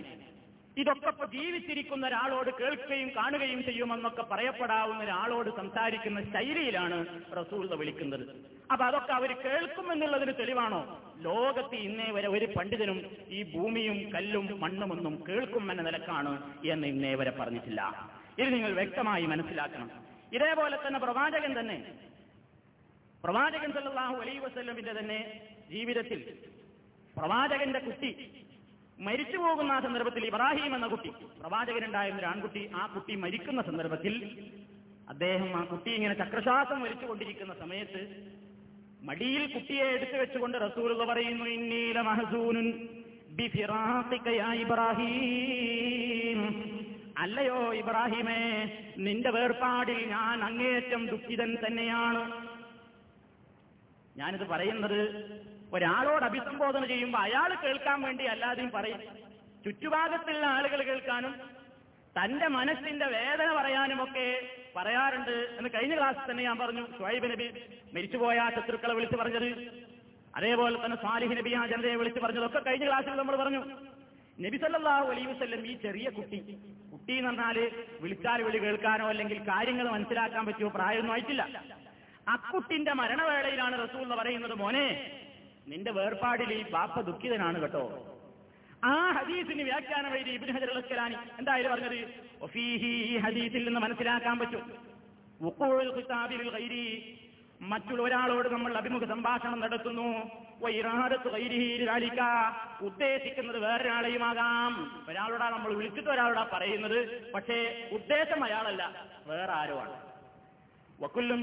ഇതൊക്കെ ജീവിച്ചിരിക്കുന്ന ഒരാളോട് കേൾക്കുകയും കാണുകയും ചെയ്യുമെന്നൊക്കെ പറയപ്പെടാവുന്ന ഒരാളോട് സംസാരിക്കുന്ന ശൈലിയിലാണ് റസൂൾ വിളിക്കുന്നത്. അപ്പൊ അതൊക്കെ അവർ കേൾക്കുമെന്നുള്ളതിന് തെളിവാണോ? ലോകത്ത് ഇന്നേ വരെ ഒരു പണ്ഡിതനും ഈ ഭൂമിയും കല്ലും മണ്ണുമൊന്നും കേൾക്കും എന്ന നിലക്കാണ് എന്ന് ഇന്നേ വരെ പറഞ്ഞിട്ടില്ല. ഇത് നിങ്ങൾ വ്യക്തമായി മനസ്സിലാക്കണം. ഇതേപോലെ തന്നെ പ്രവാചകൻ തന്നെ പ്രവാചകൻ സല്ലാഹു അലൈഹി വസല്ലമിന്റെ തന്നെ ജീവിതത്തിൽ പ്രവാചകന്റെ കുട്ടി മരിച്ചു പോകുന്ന ആ സന്ദർഭത്തിൽ ഇബ്രാഹിം എന്ന കുട്ടി പ്രവാചകനുണ്ടായിരുന്ന ഒരു ആൺകുട്ടി ആ കുട്ടി മരിക്കുന്ന സന്ദർഭത്തിൽ അദ്ദേഹം ആ കുട്ടി ഇങ്ങനെ ചക്രശ്വാസം വലിച്ചുകൊണ്ടിരിക്കുന്ന സമയത്ത് മടിയിൽ കുട്ടിയെ എടുത്തു വെച്ചുകൊണ്ട് റസൂൽ പറയുന്നു ഇന്നീല മഹസൂനുൻ ഇബ്രാഹിം. അല്ലയോ ഇബ്രാഹിമേ നിന്റെ വേർപാടിൽ ഞാൻ അങ്ങേയറ്റം ദുഃഖിതൻ തന്നെയാണ്. ഞാനിത് പറയുന്നത് ഒരാളോട് അഭിസംബോധന ചെയ്യുമ്പോൾ അയാൾ കേൾക്കാൻ വേണ്ടി അല്ലാതെയും പറയും. ചുറ്റുഭാഗത്തുള്ള ആളുകൾ കേൾക്കാനും തന്റെ മനസ്സിന്റെ വേദന പറയാനുമൊക്കെ പറയാറുണ്ട് എന്ന് കഴിഞ്ഞ ക്ലാസ്സിൽ തന്നെ ഞാൻ പറഞ്ഞു. ഷുഹൈബ് നബി മരിച്ചുപോയ ശത്രുക്കളെ വിളിച്ചു പറഞ്ഞത്. അതേപോലെ തന്നെ സാലിഹ് നബി ആ ജനതയെ വിളിച്ചു പറഞ്ഞതൊക്കെ കഴിഞ്ഞ ക്ലാസ്സിൽ നമ്മൾ പറഞ്ഞു. നബി സല്ലല്ലാഹു അലൈഹി വസല്ലം ഈ ചെറിയ കുട്ടി കുട്ടി എന്ന് പറഞ്ഞാൽ വിളിച്ചാൽ വിളി കേൾക്കാനോ അല്ലെങ്കിൽ കാര്യങ്ങൾ മനസ്സിലാക്കാൻ പറ്റിയോ പ്രായമൊന്നും ആയിട്ടില്ല. അക്കുട്ടിന്റെ മരണവേളയിലാണ് റസൂൽ എന്ന് പറയുന്നത് മോനെ നിന്റെ വേർപാടിൽ ഈ ബാപ്പ ദുഃഖിതനാണ് കേട്ടോ. ആ ഹദീസിന് വ്യാഖ്യാനം വൈദ്യ ഇബിൻ ഹജർ അൽ-അസ്കലാനി എന്തായാലും പറഞ്ഞത്? ഒഫീഹി ഈ ഹദീസിൽ നിന്ന് മനസ്സിലാക്കാൻ പറ്റും. മറ്റുള്ള ഒരാളോട് നമ്മൾ അഭിമുഖ സംഭാഷണം നടത്തുന്നു. ഉദ്ദേശിക്കുന്നത് വേറൊരാളെയുമാകാം. ഒരാളോടാ നമ്മൾ വിളിച്ചിട്ട് ഒരാളോടാ പറയുന്നത് പക്ഷേ ഉദ്ദേശം അയാളല്ല വേറെ ആരോ ആണ്. വക്കുല്ലു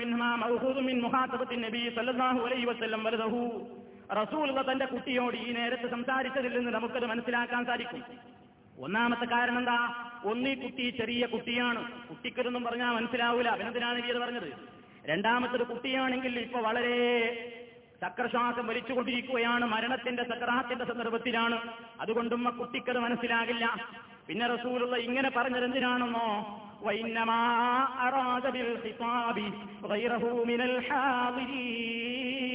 റസൂലുള്ള തന്റെ കുട്ടിയോട് ഈ നേരത്ത് സംസാരിച്ചതിൽ നിന്ന് നമുക്കത് മനസ്സിലാക്കാൻ സാധിക്കും. ഒന്നാമത്തെ കാരണം എന്താ? ഒന്നീ കുട്ടി ചെറിയ കുട്ടിയാണ്. കുട്ടിക്കൊന്നും പറഞ്ഞാൽ മനസ്സിലാവൂല. അഭിനന്ദനാണ് ഇത് പറഞ്ഞത്? രണ്ടാമത്തൊരു കുട്ടിയാണെങ്കിൽ ഇപ്പൊ വളരെ ചക്രശ്വാസം വലിച്ചുകൊണ്ടിരിക്കുകയാണ്. മരണത്തിന്റെ ചക്രാത്തിന്റെ സന്ദർഭത്തിലാണ്. അതുകൊണ്ടും ആ കുട്ടിക്കത് മനസ്സിലാകില്ല. പിന്നെ റസൂലുള്ള ഇങ്ങനെ പറഞ്ഞത് എന്തിനാണെന്നോ? മിനൽ ഹാദിരീൻ.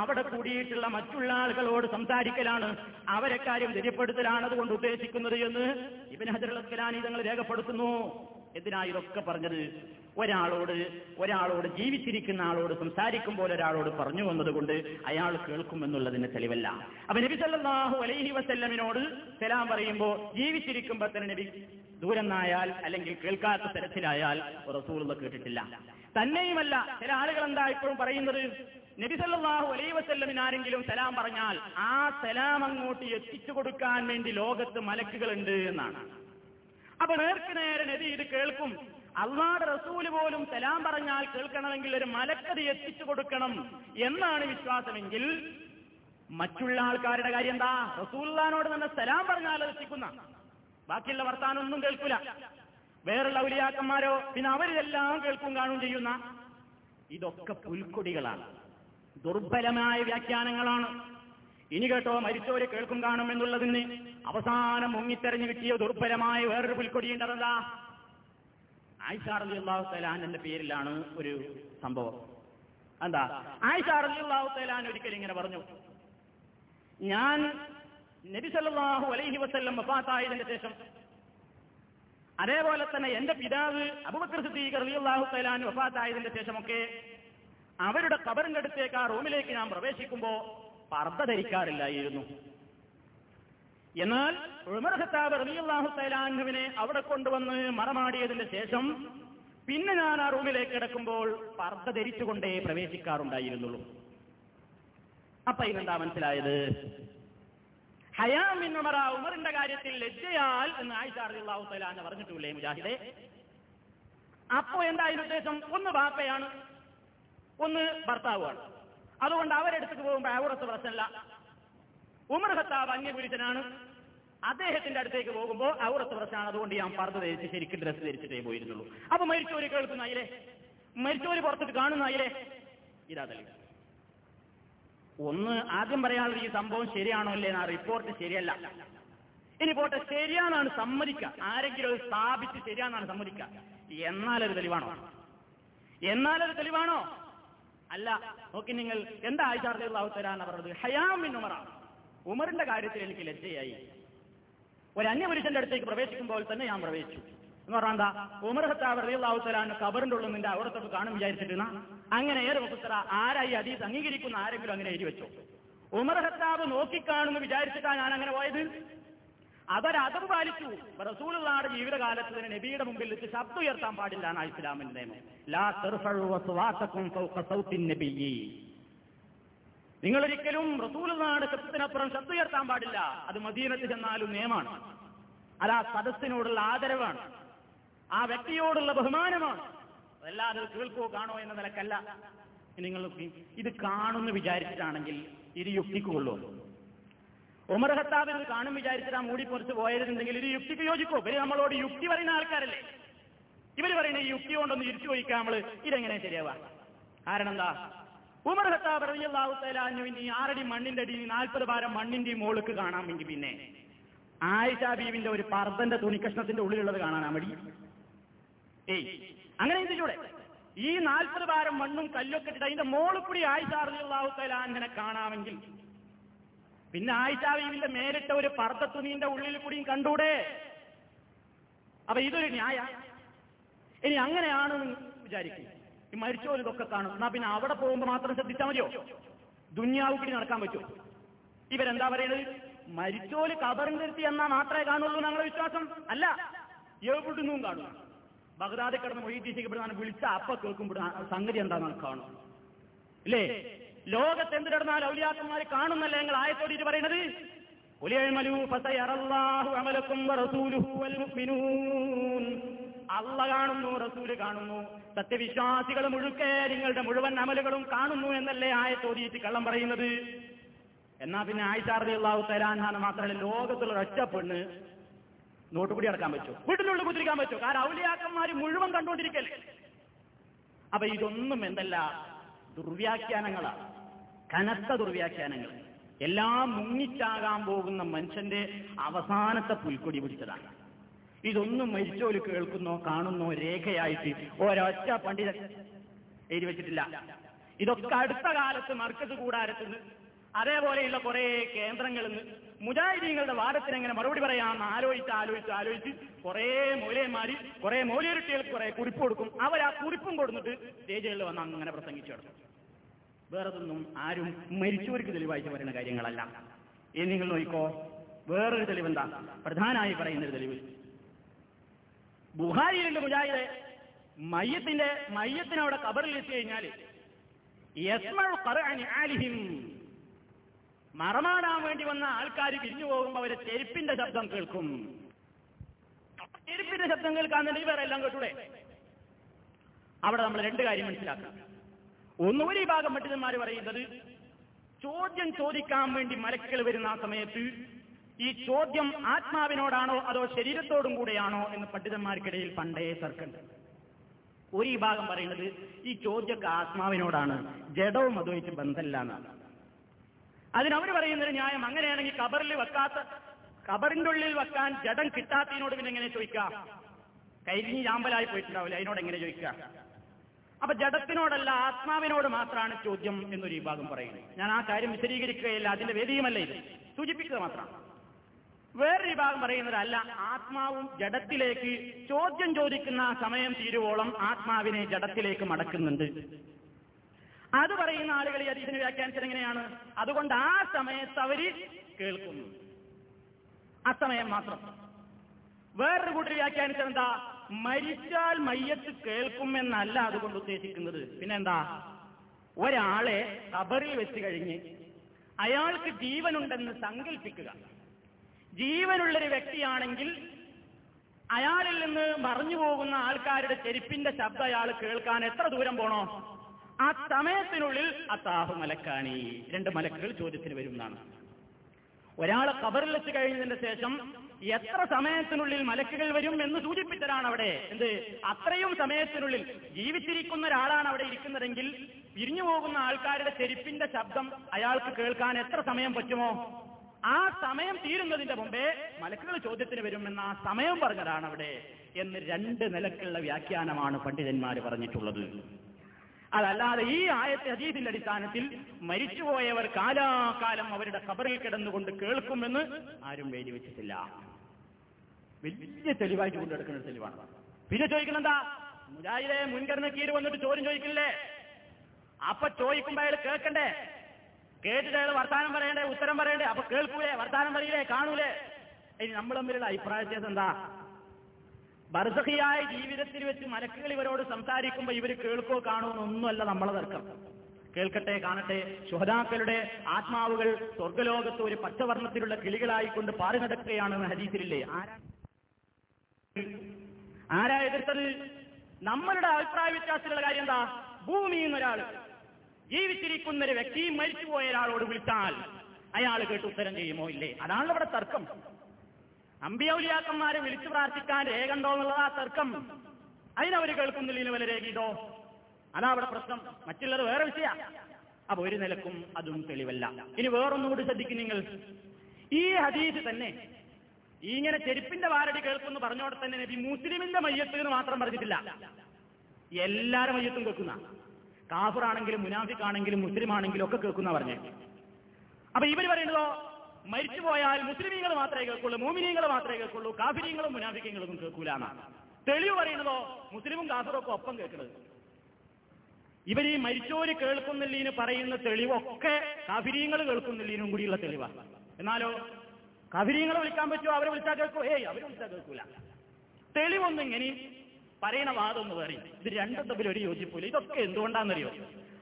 അവിടെ കൂടിയിട്ടുള്ള മറ്റുള്ള ആളുകളോട് സംസാരിക്കലാണ് അവരെ കാര്യം ധരിപ്പെടുത്തലാണ് അതുകൊണ്ട് ഉദ്ദേശിക്കുന്നത് എന്ന് ഇബിൻ ഹജറുൽ അസ്കലാനി തങ്ങൾ രേഖപ്പെടുത്തുന്നു. എന്തിനാ ഇതൊക്കെ പറഞ്ഞത്? ഒരാളോട് ഒരാളോട് ജീവിച്ചിരിക്കുന്ന ആളോട് സംസാരിക്കുമ്പോൾ ഒരാളോട് പറഞ്ഞു വന്നതുകൊണ്ട് അയാൾ കേൾക്കുമെന്നുള്ളതിന് തെളിവല്ല. അപ്പൊ നബി സല്ലാഹു അലൈഹി വസല്ലമിനോട് സലാം പറയുമ്പോൾ ജീവിച്ചിരിക്കുമ്പോൾ തന്നെ നബി ദൂരന്നായാൽ അല്ലെങ്കിൽ കേൾക്കാത്ത തരത്തിലായാൽ റസൂലുള്ള കേട്ടിട്ടില്ല. തന്നെയുമല്ല ചില ആളുകൾ എന്താ ഇപ്പോഴും പറയുന്നത്? നബി അലൈ വസല്ലമിന് ആരെങ്കിലും സലാം പറഞ്ഞാൽ ആ സലാം അങ്ങോട്ട് എത്തിച്ചു കൊടുക്കാൻ വേണ്ടി ലോകത്ത് മലക്കുകളുണ്ട് എന്നാണ്. അപ്പൊ നേർക്ക് നേരെ നബി ഇത് കേൾക്കും. അള്ളാഹുടെ റസൂൽ പോലും സലാം പറഞ്ഞാൽ കേൾക്കണമെങ്കിൽ ഒരു മലക്കത് എത്തിച്ചു കൊടുക്കണം എന്നാണ് വിശ്വാസമെങ്കിൽ മറ്റുള്ള ആൾക്കാരുടെ കാര്യം എന്താ? റസൂല്ലാനോട് തന്നെ സലാം പറഞ്ഞാൽ എത്തിക്കുന്ന. ബാക്കിയുള്ള വർത്താനൊന്നും കേൾക്കില്ല വേറുള്ള ഔലിയാക്കന്മാരോ? പിന്നെ അവരിതെല്ലാം കേൾക്കും കാണും ചെയ്യുന്ന. ഇതൊക്കെ പുൽക്കൊടികളാണ്. ദുർബലമായ വ്യാഖ്യാനങ്ങളാണ്. ഇനി കേട്ടോ മരിച്ചവര് കേൾക്കും കാണും എന്നുള്ളതിന് അവസാനം മുങ്ങിത്തെരഞ്ഞു കിട്ടിയ ദുർബലമായ വേറൊരു പുൽക്കൊടിയുണ്ടതാ ആയിഷാർ അലി അള്ളാഹു തലാന്റെ പേരിലാണ് ഒരു സംഭവം. എന്താ? ആയിഷാർ അള്ളാഹു തലാൻ ഒരിക്കൽ ഇങ്ങനെ പറഞ്ഞു. ഞാൻ നബി സല്ലല്ലാഹു അലൈഹി വസ്ല്ലം വഫാത്തായതിന്റെ ശേഷം അതേപോലെ തന്നെ എന്റെ പിതാവ് അബൂബക്കർ സിദ്ദീഖ് റളിയല്ലാഹു തആലാൻ വഫാത്തായതിന്റെ ശേഷമൊക്കെ അവരുടെ കബറിന്റെ അടുത്തേക്ക് ആ റൂമിലേക്ക് ഞാൻ പ്രവേശിക്കുമ്പോ പർദ്ദ ധരിക്കാറില്ലായിരുന്നു. എന്നാൽ ഉമർ റളിയല്ലാഹു തആലാൻഹുവിനെ അവിടെ കൊണ്ടുവന്ന് മറമാടിയതിന് ശേഷം പിന്നെ ഞാൻ ആ റൂമിലേക്ക് കിടക്കുമ്പോൾ പർദ്ദ ധരിച്ചുകൊണ്ടേ പ്രവേശിക്കാറുണ്ടായിരുന്നുള്ളൂ. അപ്പൊ ഇതെന്താ മനസ്സിലായത്? ഹയാം ഉമറ ഉമറിന്റെ കാര്യത്തിൽ ലജ്ജയാൽ എന്ന് ആയിഷ റളിയല്ലാഹു തആല പറഞ്ഞിട്ടില്ലേ മുജാഹിദെ? അപ്പോ എന്തായാലും ഉദ്ദേശം? ഒന്ന് ബാപ്പയാണ് ഒന്ന് ഭർത്താവാണ്. അതുകൊണ്ട് അവരെടുത്തേക്ക് പോകുമ്പോൾ ഔറത്ത് പ്രശ്നമല്ല ഉമർ ഖത്താബ് അന്യപുരുഷനാണ്. അദ്ദേഹത്തിന്റെ അടുത്തേക്ക് പോകുമ്പോൾ അവിടുത്തെ പ്രശ്നമാണ്. അതുകൊണ്ട് ഞാൻ പറഞ്ഞു ധരിച്ച് ശരിക്കും ഡ്രസ്സ് ധരിച്ചിട്ടേ പോയിരുന്നുള്ളൂ. അപ്പൊ മരിച്ചവര് കേൾക്കുന്ന അയിലെ മരിച്ചവര് പുറത്തിട്ട് കാണുന്ന അയിലെ ഇതാ തെളിവ്. ഒന്ന് ആദ്യം പറയാനുള്ള ഈ സംഭവം ശരിയാണോ അല്ലേ ആ റിപ്പോർട്ട് ശരിയല്ല. ഇനി പോട്ടെ ശരിയാണെന്നാണ് സമ്മതിക്കുക. ആരെങ്കിലും അത് സ്ഥാപിച്ച് ശരിയാണെന്നാണ് സമ്മതിക്കുക. എന്നാലൊരു തെളിവാണോ? എന്നാലൊരു തെളിവാണോ? അല്ല നോക്കി നിങ്ങൾ എന്താ ആയിച്ചാർജാഹു തരാന്ന് പറഞ്ഞത്? ഹയാമിൻ ഉമറ. ഉമറിന്റെ കാര്യത്തിൽ എനിക്ക് ലജ്ജയായി. ഒരു അന്യപുരുഷന്റെ അടുത്തേക്ക് പ്രവേശിക്കുമ്പോൾ തന്നെ ഞാൻ പ്രവേശിച്ചു. എന്ന് പറഞ്ഞാൽ എന്താ? ഉമർ ഹത്താബ് റളിയല്ലാഹു തആല കബറിന്റെ ഉള്ളിൽ നിന്റെ അവിടത്തൊക്കെ കാണും വിചാരിച്ചിട്ടുന്ന അങ്ങനെ ഏറെ മുഫസറ ആരായി അതീത് അംഗീകരിക്കുന്ന ആരെങ്കിലും അങ്ങനെ എഴുതി വെച്ചോ? ഉമർ ഹത്താബ് നോക്കിക്കാണുമെന്ന് വിചാരിച്ചിട്ടാണ് ഞാൻ അങ്ങനെ പോയത്? അതൊരതവ് പാലിച്ചു. റസൂലുള്ളാടെ ജീവിതകാലത്ത് തന്നെ നബിയുടെ മുമ്പിൽ വെച്ച് ശബ്ദം ഉയർത്താൻ പാടില്ല എന്നാണ് ഇസ്ലാമിന്റെ നിയമം. ലാ നിങ്ങൾ ഒരിക്കലും റസൂലുള്ളാടെ ശബ്ദത്തിനപ്പുറം ശബ്ദം ഉയർത്താൻ പാടില്ല. അത് മദീനത്ത് ചെന്നാലും നിയമമാണ്. അത് ആ സദസ്സിനോടുള്ള ആദരവാണ്. ആ വ്യക്തിയോടുള്ള ബഹുമാനമാണ്. അതല്ലാതെ കേൾക്കുവോ കേൾക്കോ കാണോ എന്ന നിലക്കല്ല. നിങ്ങൾ ഇത് കാണുമെന്ന് വിചാരിച്ചിട്ടാണെങ്കിൽ ഇത് യുക്തിക്കുള്ളൂ ഉമർ ഹത്താബ് ഇത് കാണും വിചാരിച്ചിട്ട് ആ മൂടി പൊറിച്ച് പോയതെന്നുണ്ടെങ്കിൽ ഇത് യുക്തിക്ക് യോജിക്കോ? ഇവർ നമ്മളോട് യുക്തി പറയുന്ന ആൾക്കാരല്ലേ? ഇവർ പറയുന്ന ഈ യുക്തി കൊണ്ടൊന്ന് ഇരിച്ചു ചോദിക്കാം നമ്മൾ. ഇതെങ്ങനെ ശരിയാവാ? കാരണം എന്താ ഉമർ ഹത്താബ് റളിയല്ലാഹു തആല ഈ ആറടി മണ്ണിന്റെ അടി നാൽപ്പത് ഭാരം മണ്ണിന്റെ മോളുക്ക് കാണാമെങ്കിൽ പിന്നെ. ആയിഷ ബീവിന്റെ ഒരു പർദ്ദന്റെ തുണിക്കഷ്ണത്തിന്റെ ഉള്ളിലുള്ളത് കാണാനാ മടി. ഏയ് അങ്ങനെ ചിന്തിച്ചൂടെ ഈ നാൽപ്പത് ഭാരം മണ്ണും കല്ലൊക്കെ ഇട്ടിട്ട് അതിന്റെ മോളിൽ കൂടി ആയിഷ റളിയല്ലാഹു തആല അൻഹനെ കാണാമെങ്കിൽ പിന്നെ ആയിഷാവിന്റെ മേലിട്ട ഒരു പർദ്ദ തുണീന്റെ ഉള്ളിൽ കൂടിയും കണ്ടൂടെ? അപ്പൊ ഇതൊരു ന്യായ. ഇനി അങ്ങനെയാണ് വിചാരിക്കും. ഈ മരിച്ചോ ഇതൊക്കെ കാണും. എന്നാ പിന്നെ അവിടെ പോകുമ്പോൾ മാത്രം ശ്രദ്ധിച്ചാൽ മതിയോ? ദുന്യാവ് കൂടി നടക്കാൻ പറ്റുമോ? ഇവരെന്താ പറയുന്നത് മരിച്ചോൽ കബറും നിർത്തി എന്നാ മാത്രമേ കാണുള്ളൂ ഞങ്ങളുടെ വിശ്വാസം? അല്ല എവിടുന്നും കാണും. ബഗ്ദാദിൽ കിടന്ന് മൊയ്തീശിക്കപ്പെടുന്ന വിളിച്ച അപ്പ കേൾക്കുമ്പോൾ ആ സംഗതി എന്താണെന്ന് കാണും. ഇല്ലേ? ലോകത്ത് എന്ത് നടന്നാൽ ഔലിയാക്കന്മാർ കാണുന്നല്ലേ ഞങ്ങൾ ആയത്തോടിയിട്ട് പറയണത് അല്ല കാണുന്നു റസൂൽ കാണുന്നു. സത്യവിശ്വാസികൾ മുഴുക്കെ നിങ്ങളുടെ മുഴുവൻ അമലുകളും കാണുന്നു എന്നല്ലേ ആയത്തോടിയിട്ട് കള്ളം പറയുന്നത്? എന്നാ പിന്നെ ആയിഷാർദി അള്ളാഹു തരാനാണ് മാത്രമല്ല ലോകത്തുള്ള ഒറ്റ പെണ്ണ് നോട്ടുകൂടി അടക്കാൻ പറ്റുമോ വീട്ടിനുള്ളിൽ കുത്തിരിക്കാൻ പറ്റുമോ കാരണം ഔലിയാക്കന്മാര് മുഴുവൻ കണ്ടുകൊണ്ടിരിക്കല്ലേ അപ്പൊ ഇതൊന്നും എന്തല്ല ദുർവ്യാഖ്യാനങ്ങളാണ് കനത്ത ദുർവ്യാഖ്യാനങ്ങൾ. എല്ലാം മുങ്ങിച്ചാകാൻ പോകുന്ന മനുഷ്യന്റെ അവസാനത്തെ പുൽക്കൊടി പിടിച്ചതാണ്. ഇതൊന്നും മരിച്ചോൽ കേൾക്കുന്നോ കാണുന്നോ രേഖയായിട്ട് ഒരൊറ്റ പണ്ഡിതൻ എഴുതി വെച്ചിട്ടില്ല. ഇതൊക്കെ അടുത്ത കാലത്ത് മർക്കസ് കൂടാരത്തിന് അതേപോലെയുള്ള കുറെ കേന്ദ്രങ്ങളിൽ നിന്ന് മുജാഹിദീങ്ങളുടെ വാദത്തിന് എങ്ങനെ മറുപടി പറയാമെന്ന് ആലോചിച്ച് ആലോചിച്ച് ആലോചിച്ച് കുറെ മൂലയന്മാര് കുറെ മൂലയിരുട്ടികൾക്ക് കുറെ കുറിപ്പ് കൊടുക്കും. അവർ ആ കുറിപ്പും കൊടുത്തിട്ട് സ്റ്റേജുകളിൽ വന്ന് അങ്ങനെ പ്രസംഗിച്ചു കിടക്കും വേറതൊന്നും ആരും മരിച്ചവർക്ക് തെളിവായിട്ട് പറയുന്ന കാര്യങ്ങളല്ല. ഇനി നിങ്ങൾ നോക്കിക്കോ വേറൊരു തെളിവെന്താ? പ്രധാനമായി പറയുന്ന ഒരു തെളിവ്. ബുഹാരിയിലുണ്ട് മുജാഹിദ് മയ്യത്തിന്റെ മയ്യത്തിന് കബറിൽ എത്തി കഴിഞ്ഞാൽ മറമാടാൻ വേണ്ടി വന്ന ആൾക്കാർ പിരിഞ്ഞു പോകുമ്പോൾ അവരെ ചെരുപ്പിന്റെ ശബ്ദം കേൾക്കും. ചെരുപ്പിന്റെ ശബ്ദം കേൾക്കാന്നുണ്ടെങ്കിൽ വേറെ എല്ലാം കേട്ടൂടെ? അവിടെ നമ്മൾ രണ്ട് കാര്യം മനസ്സിലാക്കണം. ഒന്നുകൂടി ഈ ഭാഗം പണ്ഡിതന്മാർ പറയുന്നത് ചോദ്യം ചോദിക്കാൻ വേണ്ടി മലക്കൾ വരുന്ന ആ സമയത്ത് ഈ ചോദ്യം ആത്മാവിനോടാണോ അതോ ശരീരത്തോടും കൂടെയാണോ എന്ന് പണ്ഡിതന്മാർക്കിടയിൽ പണ്ടേ തർക്കമുണ്ട്. ഒരു വിഭാഗം ഭാഗം പറയുന്നത് ഈ ചോദ്യമൊക്കെ ആത്മാവിനോടാണ് ജഡവും അതുമായിട്ട് ബന്ധമില്ല എന്നാണ്. അതിനവർ പറയുന്നൊരു ന്യായം അങ്ങനെയാണെങ്കിൽ കബറിൽ വെക്കാത്ത കബറിന്റെ ഉള്ളിൽ വെക്കാൻ ജഡം കിട്ടാത്തതിനോട് പിന്നെ എങ്ങനെ ചോദിക്കാം? കരിഞ്ഞ് ചാമ്പലായി പോയിട്ടുണ്ടാവില്ല? അതിനോട് എങ്ങനെ ചോദിക്കാം? അപ്പൊ ജഡത്തിനോടല്ല ആത്മാവിനോട് മാത്രമാണ് ചോദ്യം എന്നൊരു വിഭാഗം പറയുന്നത്. ഞാൻ ആ കാര്യം വിശദീകരിക്കുകയില്ല അതിന്റെ വേദിയുമല്ല ഇത്. സൂചിപ്പിക്കുക മാത്രമാണ്. വേറൊരു വിഭാഗം പറയുന്നതല്ല ആത്മാവും ജഡത്തിലേക്ക് ചോദ്യം ചോദിക്കുന്ന സമയം തീരുവോളം ആത്മാവിനെ ജഡത്തിലേക്ക് മടക്കുന്നുണ്ട്. അത് പറയുന്ന ആളുകൾ ഈ അതീതിനെ വ്യാഖ്യാനിച്ചത് എങ്ങനെയാണ്? അതുകൊണ്ട് ആ സമയത്ത് അവർ കേൾക്കുന്നു. ആ സമയം മാത്രം. വേറൊരു കൂട്ടർ വ്യാഖ്യാനിച്ചത് എന്താ? മരിച്ചാൽ മയ്യത്ത് കേൾക്കുമെന്നല്ല അതുകൊണ്ട് ഉദ്ദേശിക്കുന്നത്. പിന്നെന്താ? ഒരാളെ കബറിൽ വെച്ച് കഴിഞ്ഞ് അയാൾക്ക് ജീവനുണ്ടെന്ന് സങ്കല്പിക്കുക ജീവനുള്ളൊരു വ്യക്തിയാണെങ്കിൽ അയാളിൽ നിന്ന് മറഞ്ഞു പോകുന്ന ആൾക്കാരുടെ ചെരുപ്പിന്റെ ശബ്ദം അയാൾ കേൾക്കാൻ എത്ര ദൂരം പോണോ? ആ സമയത്തിനുള്ളിൽ അത്താഹു മലക്കാണി. രണ്ട് മലക്കുകൾ ചോദ്യത്തിന് വരും എന്നാണ്. ഒരാളെ കബറിൽ വെച്ച് കഴിഞ്ഞതിന് ശേഷം എത്ര സമയത്തിനുള്ളിൽ മലക്കുകൾ വരും എന്ന് സൂചിപ്പിച്ചതാണ് അവിടെ? എന്ത്? അത്രയും സമയത്തിനുള്ളിൽ ജീവിച്ചിരിക്കുന്ന ഒരാളാണ് അവിടെ ഇരിക്കുന്നതെങ്കിൽ പിരിഞ്ഞു പോകുന്ന ആൾക്കാരുടെ ചെരുപ്പിന്റെ ശബ്ദം അയാൾക്ക് കേൾക്കാൻ എത്ര സമയം പറ്റുമോ? ആ സമയം തീരുന്നതിന്റെ മുമ്പേ മലക്കുകൾ ചോദ്യത്തിന് വരുമെന്ന് ആ സമയം പറഞ്ഞതാണ് അവിടെ എന്ന് രണ്ട് നിലക്കുള്ള വ്യാഖ്യാനമാണ് പണ്ഡിതന്മാർ പറഞ്ഞിട്ടുള്ളത്. അതല്ലാതെ ഈ ആയത്തെ ഹദീസിന്റെ അടിസ്ഥാനത്തിൽ മരിച്ചുപോയവർ കാലാകാലം അവരുടെ കബറിൽ കിടന്നുകൊണ്ട് കേൾക്കുമെന്ന് ആരും വേദി വെച്ചിട്ടില്ല. വലിയ തെളിവായിട്ട് കൊണ്ടെടുക്കുന്ന ഒരു തെളിവാണ്. പിന്നെ ചോദിക്കുന്നത് എന്താ? മുജാഹിദെ മുൻകരുന്ന കീര് വന്നിട്ട് ചോദ്യം ചോദിക്കില്ലേ? അപ്പൊ ചോദിക്കുമ്പോ അയാൾ കേൾക്കണ്ടേ? കേട്ടിട്ട് അയാൾ വർത്താനം പറയണ്ടേ? ഉത്തരം പറയണ്ടേ? അപ്പൊ കേൾക്കൂലേ? വർത്താനം പറയില്ലേ? കാണൂലേ? ഇനി നമ്മൾ തമ്മിലുള്ള അഭിപ്രായ വ്യത്യാസം എന്താ? ബർസഹിയായ ജീവിതത്തിൽ വെച്ച് മലക്കുകൾ ഇവരോട് സംസാരിക്കുമ്പോൾ ഇവർ കേൾക്കോ കാണുമോ എന്നൊന്നുമല്ല നമ്മളെ തർക്കം. കേൾക്കട്ടെ കാണട്ടെ. ശുഹദാക്കളുടെ ആത്മാവുകൾ സ്വർഗലോകത്ത് ഒരു പച്ചവർണത്തിലുള്ള കിളികളായിക്കൊണ്ട് പാറി നടക്കുകയാണെന്ന് ഹരീസിലില്ലേ ആരാ? ആരാ എതിർത്തത് നമ്മളുടെ അഭിപ്രായ വ്യത്യാസത്തിലുള്ള കാര്യം എന്താ? ഭൂമിയിൽ നിന്നൊരാൾ ജീവിച്ചിരിക്കുന്ന ഒരു വ്യക്തി മരിച്ചുപോയ ഒരാളോട് വിളിച്ചാൽ അയാൾ കേട്ട് ഉത്തരം ചെയ്യുമോ? ഇല്ലേ. അതാണ് ഇവിടെ തർക്കം. അമ്പിയൗലിയാക്കന്മാരെ വിളിച്ചു പ്രാർത്ഥിക്കാൻ രേഖണ്ടോ എന്നുള്ളതാ തർക്കം. അതിനവർ കേൾക്കുന്നില്ല വല്ല രേഖയിട്ടോ അതാ അവിടെ പ്രശ്നം. മറ്റുള്ളത് വേറെ വിഷയ. അപ്പൊ ഒരു നിലക്കും അതും തെളിവല്ല. ഇനി വേറൊന്നുകൂടി ശ്രദ്ധിക്കും നിങ്ങൾ. ഈ ഹദീസ് തന്നെ ഇങ്ങനെ ചെരുപ്പിന്റെ വാരടി കേൾക്കുന്നു പറഞ്ഞോടെ തന്നെ നബി മുസ്ലിമിന്റെ മയ്യത്ത് എന്ന് മാത്രം പറഞ്ഞിട്ടില്ല. എല്ലാരും മയ്യത്തും കേൾക്കുന്ന. കാഫറാണെങ്കിലും മുനാഫിക്കാണെങ്കിലും മുസ്ലിം ആണെങ്കിലും ഒക്കെ കേൾക്കുന്ന പറഞ്ഞേ. അപ്പൊ ഇവർ പറയുന്നതോ മരിച്ചു പോയാൽ മുസ്ലിമീങ്ങൾ മാത്രമേ കേൾക്കുള്ളൂ മോമിനീങ്ങൾ മാത്രമേ കേൾക്കുള്ളൂ കാഫിരീങ്ങളും മുനാഫിക്കങ്ങളും കേൾക്കൂല എന്നാണ് തെളിവ് പറയുന്നതോ മുസ്ലിമും കാഫറും ഒക്കെ ഒപ്പം കേൾക്കുന്നത് ഇവർ ഈ മരിച്ചോര് കേൾക്കുന്നില്ലീന് പറയുന്ന തെളിവൊക്കെ കാഫിരീങ്ങൾ കേൾക്കുന്നില്ലീനും കൂടിയുള്ള തെളിവാണ് എന്നാലോ കബരീങ്ങളെ വിളിക്കാൻ പറ്റുമോ? അവരെ വിളിച്ചാൽ കേൾക്കൂ. ഏയ് അവരെ വിളിച്ചാൽ കേൾക്കൂല. തെളിവൊന്നും ഇങ്ങനെ പറയണ വാദം ഒന്ന് വേറെ ഇത് രണ്ടും തമ്മിൽ ഒരു യോജിപ്പില്ല. ഇതൊക്കെ എന്തുകൊണ്ടാണെന്നറിയോ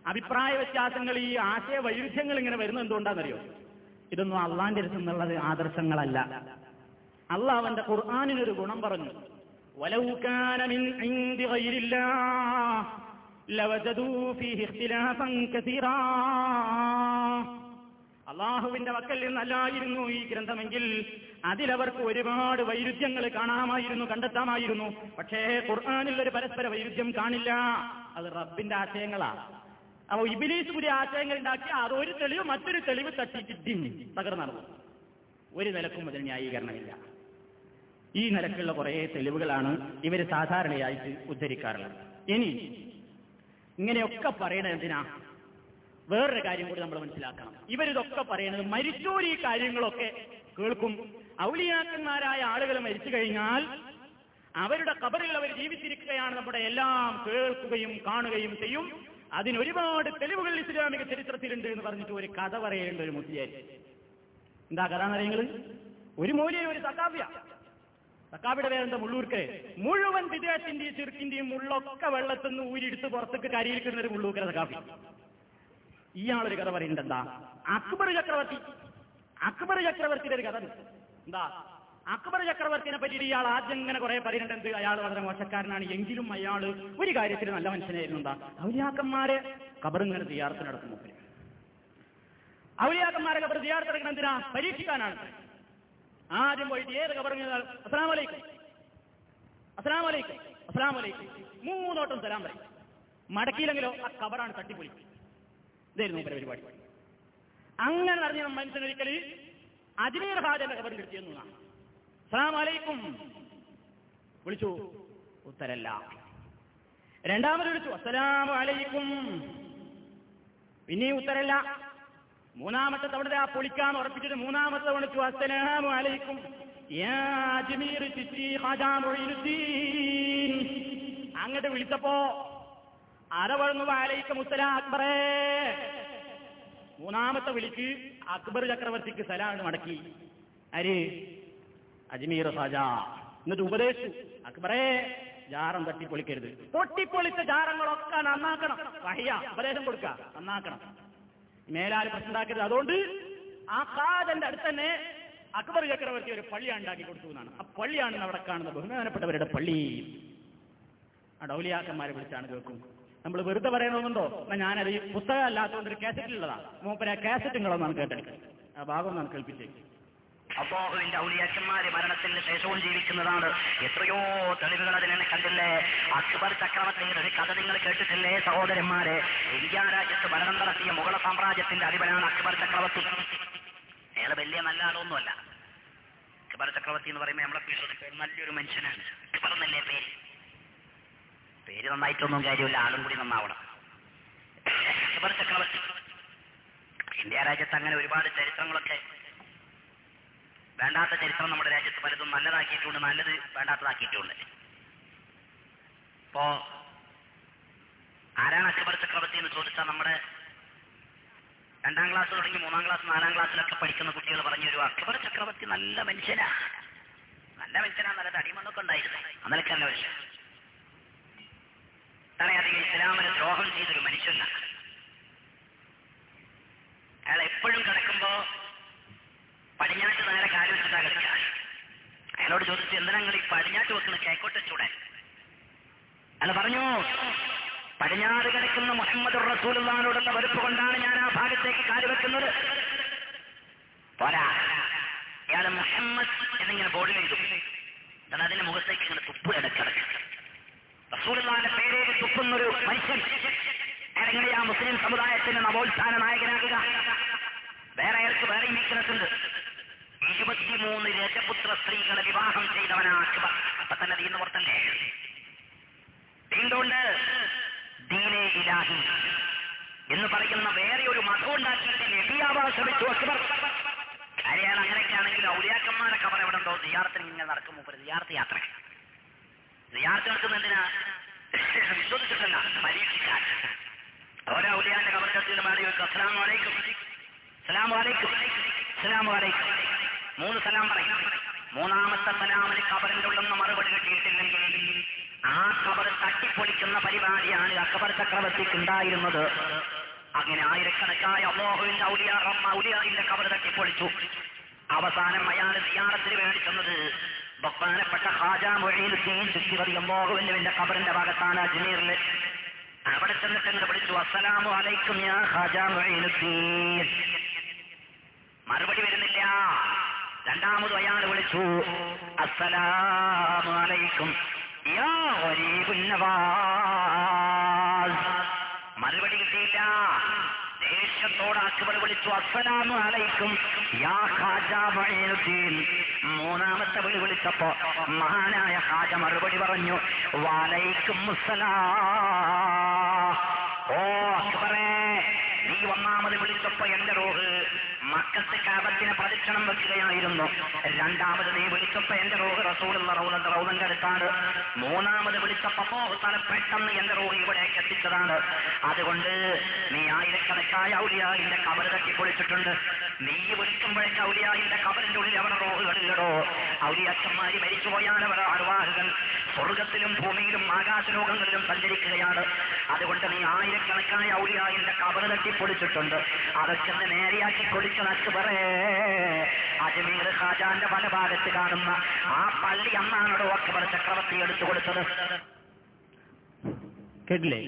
അഭിപ്രായ വ്യത്യാസങ്ങൾ ഈ ആശയ വൈരുദ്ധ്യങ്ങൾ ഇങ്ങനെ വരുന്നത് എന്തുകൊണ്ടാണെന്നറിയോ ഇതൊന്നും അള്ളാന്റെ അടുത്ത് നിന്നുള്ളത് ആദർശങ്ങളല്ല. അള്ളാഹ് അവന്റെ ഖുർആാനിനൊരു ഗുണം പറഞ്ഞു. ലവജദൂ ഫീഹി ഇഖ്തിലാഫൻ അള്ളാഹുവിന്റെ വക്കൽ നിന്നല്ലായിരുന്നു ഈ ഗ്രന്ഥമെങ്കിൽ അതിലവർക്ക് ഒരുപാട് വൈരുദ്ധ്യങ്ങൾ കാണാമായിരുന്നു കണ്ടെത്താമായിരുന്നു. പക്ഷേ ഖുർആാനിൽ ഒരു പരസ്പര വൈരുദ്ധ്യം കാണില്ല. അത് റബ്ബിന്റെ ആശയങ്ങളാ. അപ്പൊ ഇബിലീസ് പുതിയ ആശയങ്ങൾ ഉണ്ടാക്കി അതൊരു തെളിവ് മറ്റൊരു തെളിവ് തട്ടിയിട്ട് ഡിം തകർന്നു ഒരു നിലക്കും അതിന് ന്യായീകരണമില്ല. ഈ നിലക്കുള്ള കുറേ തെളിവുകളാണ് ഇവർ സാധാരണയായിട്ട് ഉദ്ധരിക്കാറുള്ളത്. ഇനി ഇങ്ങനെയൊക്കെ പറയണത് എന്തിനാ വേറൊരു കാര്യം കൂടി നമ്മൾ മനസ്സിലാക്കണം. ഇവരിതൊക്കെ പറയുന്നത് മരിച്ചോർ ഈ കാര്യങ്ങളൊക്കെ കേൾക്കും. ഔലിയാക്കന്മാരായ ആളുകൾ മരിച്ചു കഴിഞ്ഞാൽ അവരുടെ കബറിൽ അവർ ജീവിച്ചിരിക്കുകയാണ് നമ്മുടെ എല്ലാം കേൾക്കുകയും കാണുകയും ചെയ്യും. അതിന് ഒരുപാട് തെളിവുകൾ ഇസ്ലാമിക ചരിത്രത്തിലുണ്ട് എന്ന് പറഞ്ഞിട്ട് ഒരു കഥ പറയേണ്ട ഒരു മുസ്ലിയാരി എന്താ കഥ എന്നറിയങ്ങൾ ഒരു മൂലയും ഒരു സക്കാഫിയ സക്കാബിയുടെ പേരെന്താ? മുള്ളൂർക്ക്. മുഴുവൻ വിദേശത്തിന്റെയും ചെറുക്കിന്റെയും മുള്ളൊക്കെ വെള്ളത്തിൽ നിന്ന് ഊരിയെടുത്ത് പുറത്തേക്ക് കരിയിരിക്കുന്ന ഒരു മുള്ളൂക്കര സക്കാബി ഇയാളൊരു കഥ പറയുന്നുണ്ട് എന്താ അക്ബർ ചക്രവർത്തി. അക്ബർ ചക്രവർത്തിയുടെ ഒരു കഥ എന്താ? അക്ബർ ചക്രവർത്തിനെ പറ്റി ഇയാൾ ആദ്യം ഇങ്ങനെ കുറെ പറയുന്നുണ്ട് എന്ത് അയാൾ വളരെ മോശക്കാരനാണ്. എങ്കിലും അയാൾ ഒരു കാര്യത്തിൽ നല്ല മനുഷ്യനായിരുന്നു. എന്താ? ഔലിയാക്കന്മാരെ കബറിങ്ങനെ തിയാർത്ത് നടത്തും മൂപ്പര് ഔലിയാക്കന്മാരെ കബർ തിയാർത്ത് നടക്കണം എന്തിനാ? പരീക്ഷിക്കാനാണ്. ആദ്യം പോയിട്ട് ഏത് കബറിങ് അസ്ലാം വലൈക്കും അസ്ലാം വലൈക്കും അസ്ലാം വലൈക്കും മൂന്നോട്ടം സലാം പറയും. മടക്കിയില്ലെങ്കിലോ ആ കബറാണ് തട്ടിപ്പൊളിക്കും ഇതായിരുന്നു മൂപ്പരെ പരിപാടി. അങ്ങനെ അറിഞ്ഞ മനുഷ്യനൊരിക്കൽ അജ്മീർ ഹാജന്റെ കബറിൽ എടുത്തിയെന്നു സലാം അലൈക്കും. വിളിച്ചു. ഉത്തരല്ല. രണ്ടാമത് വിളിച്ചു. അസ്സലാം അലൈക്കും. പിന്നെയും ഉത്തരല്ല. മൂന്നാമത്തെ തവണ ആ പൊളിക്കാൻ ഉറപ്പിച്ചിട്ട് മൂന്നാമത്തെ തവണ വിളിച്ചു. അസ്സലാമു അലൈക്കും. അങ്ങോട്ട് വിളിച്ചപ്പോ അരവഴുന്നു വാലയിക്ക മുസ്സല അക്ബറേ. മൂന്നാമത്തെ വിളിക്ക് അക്ബർ ചക്രവർത്തിക്ക് സലാണ് മടക്കി. അരി അജ്മീർ സജാ എന്നിട്ട് ഉപദേശിച്ചു. അക്ബറേ ജാറം തട്ടിപ്പൊളിക്കരുത് പൊട്ടിപ്പൊളിച്ച ജാറങ്ങളൊക്കെ നന്നാക്കണം. വഹിയ ഉപദേശം കൊടുക്ക. നന്നാക്കണം. മേലാൽ പ്രശ്നം ഉണ്ടാക്കരുത്. അതുകൊണ്ട് ആ കാതന്റെ അടുത്ത് തന്നെ അക്ബർ ചക്രവർത്തി ഒരു പള്ളിയാണ് ഉണ്ടാക്കി കൊടുത്തു എന്നാണ്. ആ പള്ളിയാണ് അവിടെ കാണുന്ന ബഹുമാനപ്പെട്ടവരുടെ പള്ളി. ആ ഡൗലിയാക്കന്മാരെ വിളിച്ചാണ് കേൾക്കും നമ്മൾ വെറുതെ പറയണമെന്നുണ്ടോ എന്നാ ഞാനത് ഈ പുസ്തകം അല്ലാത്തതുകൊണ്ട് ഒരു കാസറ്റിലുള്ളതാ മൂപ്പര കാസറ്റ് നിങ്ങളൊന്നാണ് കേട്ടെടുക്കുന്നത് ആ ഭാഗം ഒന്നാണ് കേൾപ്പിച്ചേക്ക്.
അള്ളാഹുവിന്റെ ഔലിയാക്കന്മാര് മരണത്തിന് ശേഷവും ജീവിക്കുന്നതാണ്. എത്രയോ തെളിവുകൾ അതിനെ കണ്ടില്ലേ? അക്ബർ ചക്രവർത്തിയുടെ ഒരു കഥ നിങ്ങൾ കേട്ടിട്ടില്ലേ സഹോദരന്മാരെ? ഇന്ത്യ രാജ്യത്ത് ഭരണം നടത്തിയ മുഗള സാമ്രാജ്യത്തിന്റെ അധിപനാണ് അക്ബർ ചക്രവർത്തി. അയാൾ വലിയ നല്ല ആളൊന്നുമല്ല അക്ബർ ചക്രവർത്തി എന്ന് പറയുമ്പോൾ നമ്മളെ നല്ലൊരു മനുഷ്യനാണ്. അക്ബർ എന്നല്ലേ പേര്? പേര് നന്നായിട്ടൊന്നും കാര്യമില്ല. ആളും കൂടി നന്നാവണം. അക്ബർ ചക്രവർത്തി ഇന്ത്യ രാജ്യത്ത് അങ്ങനെ ഒരുപാട് ചരിത്രങ്ങളൊക്കെ വേണ്ടാത്ത ചരിത്രം നമ്മുടെ രാജ്യത്ത് പലതും നല്ലതാക്കിയിട്ടുണ്ട് നല്ലത് വേണ്ടാത്തതാക്കിയിട്ടുണ്ട്. ഇപ്പോ ആരാണ് അക്ബർ ചക്രവർത്തി എന്ന് ചോദിച്ചാൽ നമ്മുടെ രണ്ടാം ക്ലാസ് തുടങ്ങി മൂന്നാം ക്ലാസ് നാലാം ക്ലാസ്സിലൊക്കെ പഠിക്കുന്ന കുട്ടികൾ പറഞ്ഞു ഒരു അക്ബർ ചക്രവർത്തി നല്ല മനുഷ്യനാ. നല്ല മനുഷ്യനാ നല്ല തടിമണ്ണൊക്കെ ഉണ്ടായിരുന്നു. അന്നലൊക്കെ നല്ല മനുഷ്യൻ ഇത്രയധികം ഇസ്ലാമിന് ദ്രോഹം ചെയ്തൊരു മനുഷ്യനാണ് അയാൾ എപ്പോഴും കിടക്കുമ്പോ പടിഞ്ഞാറ്റ് നേരെ കാര്യം വെച്ചിട്ടാ കളിക്കുക അയാളോട് ചോദിച്ചു എന്തിനാ നിങ്ങൾ ഈ പടിഞ്ഞാറ്റ് വെക്കുന്ന കേക്കോട്ട് ചൂടെ അയാൾ പറഞ്ഞു പടിഞ്ഞാറ് കിടക്കുന്ന മുഹമ്മദ് റസൂലുള്ളാനോടുള്ള വെറുപ്പ് കൊണ്ടാണ് ഞാൻ ആ ഭാഗത്തേക്ക് കാലുവെക്കുന്നത് പോരാ. ഇയാൾ മുഹമ്മദ് എന്നിങ്ങനെ ബോർഡിൽ എഴുതും. അതിന്റെ മുഖത്തേക്ക് ഇങ്ങനെ തുപ്പ് കിടക്കിടക്കും റസൂലുള്ളാന്റെ പേരേക്ക് തുപ്പുന്നൊരു മനുഷ്യൻ. അല്ലെങ്കിൽ ആ മുസ്ലിം സമുദായത്തിന്റെ നവോത്ഥാന നായകനാകുക. വേറെ അയാൾക്ക് വേറെ വീക്ക്നെസ് ഇരുപത്തിമൂന്ന് രജപുത്ര സ്ത്രീകളെ വിവാഹം ചെയ്തവനാ അപ്പൊ തന്നെ ദീന്ന് പുറത്തല്ലേ? എന്തുകൊണ്ട്? ദീനെ ഇലാഹി. എന്ന് പറയുന്ന വേറെ ഒരു മതം ഉണ്ടാക്കിയിട്ട് നബിയാവാൻ ശ്രമിച്ചു അക്ബർ. കാര്യങ്ങൾ അങ്ങനെയൊക്കെ ആണെങ്കിൽ ഔലിയാക്കന്മാരെ കവർ എവിടെ ഉണ്ടോ സിയാർത്തിന് ഇങ്ങനെ നടക്കും മൂപ്പര് ദിയാർത്ത് യാത്ര. സിയാർത്ത് നടക്കുന്ന എന്തിനാ? വിശ്വസിച്ചിട്ടല്ല പരീക്ഷിക്കാൻ. ഓരോ ഔലിയാന്റെ കവർ കത്തിന് മാറി വെക്കും സലാമു അലൈക്കും. സലാമു അലൈക്കും. മൂന്ന് സലാം പറയും. മൂന്നാമത്തെ സലാമിന് കബറിന്റെ ഉള്ളെന്ന് മറുപടി കിട്ടിയിട്ടില്ലെങ്കിൽ ആ കബർ തട്ടിപ്പൊളിക്കുന്ന പരിപാടിയാണ് അക്ബർ ചക്രവർത്തിക്ക് ഉണ്ടായിരുന്നത്. അങ്ങനെ ആയിരക്കണക്കായ അള്ളാഹുവിന്റെ ഔലിയ ഔലിയാറിന്റെ കബർ തട്ടിപ്പൊളിച്ചു. അവസാനം അയാൾ സിയാറത്തിന് വേണ്ടി ചെന്നത് ബഹ്മാനപ്പെട്ട ഹാജ മൊഴീനുദ്ദീൻ ചുറ്റിവതി അള്ളാഹുവിന്റെ കബറിന്റെ ഭാഗത്താണ് അജ്മീറിൽ അവിടെ ചെന്നിട്ട് എന്ന് വിളിച്ചു അസ്സലാമു അലൈക്കും യാ ഹാജ മൊഴീനുദ്ദീൻ മറുപടി വരുന്നില്ല. രണ്ടാമത് അയാൾ വിളിച്ചു അസ്സലാമു അലൈക്കും യാ മറുപടി കിട്ടിയില്ല. ദേഷ്യത്തോട് അക്ബർ വിളിച്ചു അസ്സലാമു അലൈക്കും. യാ ഖാജ മഈനുദ്ദീൻ. മൂന്നാമത്തെ വിളി വിളിച്ചപ്പോ മഹാനായ ഹാജ മറുപടി പറഞ്ഞു വാലൈക്കും മുസ്സലാം ഓ അക്ബറേ നീ ഒന്നാമത് വിളിച്ചപ്പോ എന്റെ റോഹ് മക്കത്ത് കാപത്തിന് പ്രദക്ഷിണം വെക്കുകയായിരുന്നു. രണ്ടാമത് നീ വിളിച്ചപ്പോ എന്റെ റോഹ് റസൂലുള്ള റൗലന്റെ അടുത്താണ്. മൂന്നാമത് വിളിച്ചപ്പോ തല പെട്ടെന്ന് എന്റെ റോഹ് ഇവിടേക്ക് എത്തിച്ചതാണ്. അതുകൊണ്ട് നീ ആയിരക്കണക്കായ ഔലിയായിന്റെ കബറ് തട്ടി പൊളിച്ചിട്ടുണ്ട്. നീ വിളിക്കുമ്പോഴേക്ക് ഔലിയായിന്റെ കബറിന്റെ ഉള്ളിൽ അവരുടെ റോഹുകളില്ലടോ ഔലിയാക്കന്മാര് മരിച്ചുപോയാണ് അവർ അറുവാഹുകൾ സ്വർഗത്തിലും ഭൂമിയിലും ആകാശലോകങ്ങളിലും സഞ്ചരിക്കുകയാണ്. അതുകൊണ്ട് നീ ആയിരക്കണക്കായ ഔലിയായിന്റെ കബറ് തട്ടിപ്പൊളിച്ചിട്ടുണ്ട്. അതൊക്കെ നേരെയാക്കി പൊളിച്ച നക്കുപറേ അജ്മീർ ഷാജാന്റെ പല ഭാഗത്ത് കാണുന്ന ആ പള്ളി അന്നാണോ അക്ബർ ചക്രവർത്തി എടുത്തു കൊടുത്തത്?
കേട്ടില്ലേ?